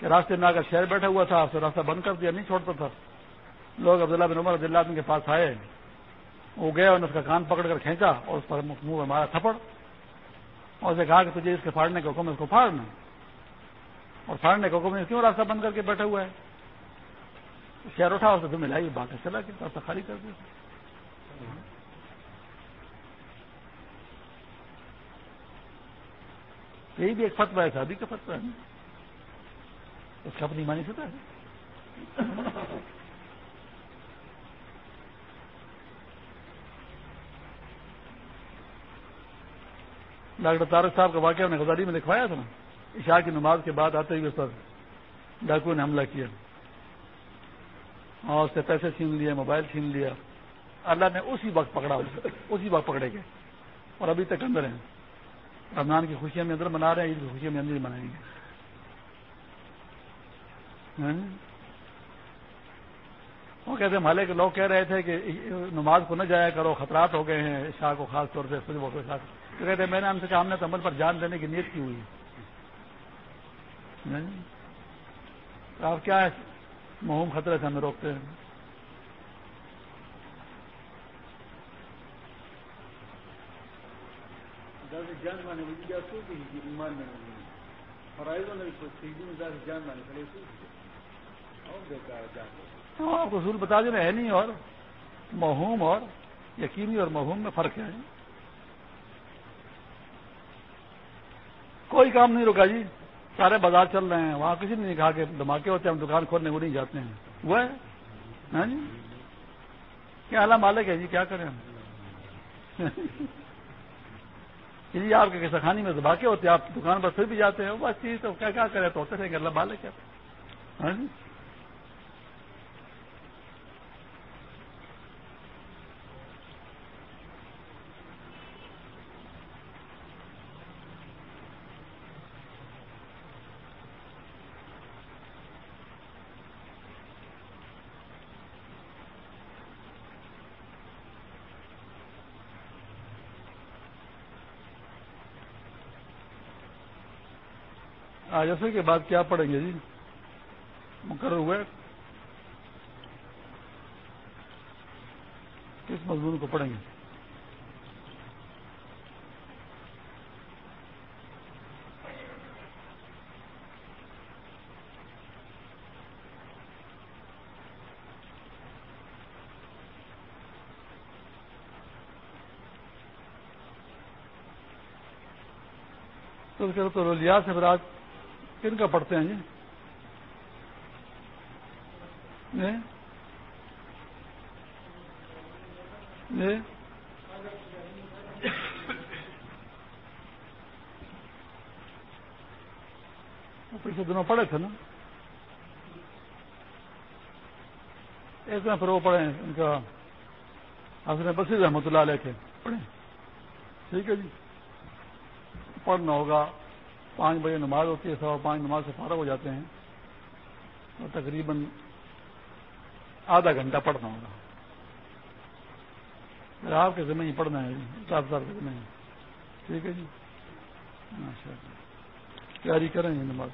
کہ راستے میں آ کر شہر بیٹھا ہوا تھا اسے راستہ بند کر دیا، نہیں چھوڑتا تھا۔ لوگ عبداللہ بن عمر عبداللہ کے پاس آئے۔ وہ گئے اور اس کا کان پکڑ کر کھینچا اور اس پر منہ میں مارا تھپڑ۔ اور اسے کہا کہ تجھے اس کے پھاڑنے کا حکم اس کو پھاڑنا۔ اور پھاڑنے کا حکم کیوں راستہ بند کر کے بیٹھا ہوا ہے؟ شہر اٹھا اسے تمہیں لائی بات چلا کہ راستہ خالی کر دیا۔ یہی بھی ایک فتوا ہے، شادی کا فتوا ہے۔ اس کا اپنی مانی ستا ہے۔ ڈاکٹر تارک صاحب کا واقعہ نے غزاری میں لکھوایا تھا نا۔ عشاء کی نماز کے بعد آتے ہوئے سر، ڈاکو نے حملہ کیا۔ اور اس سے پیسے چھین لیے، موبائل چھین لیا۔ اللہ نے اسی وقت پکڑا، اسی وقت پکڑے گئے۔ اور ابھی تک اندر ہیں۔ رمضان کی خوشیاں میں اندر منا رہے ہیں، عید کی خوشیاں میں اندر منائیں گے۔ ہاں؟ وہ کہتے ہیں مالے کے لوگ کہہ رہے تھے کہ نماز کو نہ جایا کرو، خطرات ہو گئے ہیں شاہ کو خاص طور سے تو کہتے ہیں، میں نے ہم سے کہا، ہم نے عمل پر جان دینے کی نیت کی ہوئی ہاں؟ آپ کیا مہم خطرے سے ہمیں روکتے ہیں۔ جان مانے ایمان میں آپ کو اصول بتا دینا ہے نہیں اور مہوم اور یقینی اور مہوم میں فرق ہے. کوئی کام نہیں، رکا جی. سارے بازار چل رہے ہیں، وہاں کسی نے نہیں کہا کہ دھماکے ہوتے ہیں، ہم دکان کھولنے کو نہیں جاتے ہیں. وہ ہے؟ ہاں جی؟ کیا اعلیٰ مالک ہے جی؟ کیا کریں ہم؟ (laughs) جی آپ کے کسخانی میں دھماکے ہوتے ہیں، آپ دکان پر پھر بھی جاتے ہیں بس چیز تو کیا کیا کرے تو ہوتے تھے کہ اللہ بالے کیا ہاں جی؟ جیسے کے بعد کیا پڑھیں گے جی؟ مقرر ہوئے؟ کس مضمون کو پڑھیں گے؟ تو رولیا سے برات کن کا پڑھتے ہیں جی؟ جی؟, جی؟ پچھلے دنوں پڑھے تھے نا؟ ایک دن پھر وہ پڑھے ان کا حسن بصیر رحمۃ اللہ علیہ کے پڑھیں۔ ٹھیک ہے جی؟ پڑھنا ہوگا۔ پانچ بجے نماز ہوتی ہے، سوا پانچ نماز سے فارغ ہو جاتے ہیں۔ اور تقریباً آدھا گھنٹہ پڑھنا ہوگا۔ آپ کے ذمہ ہی پڑھنا ہے سات سال کے ذمہ ٹھیک ہے جی؟ اچھا تیاری کریں گے نماز۔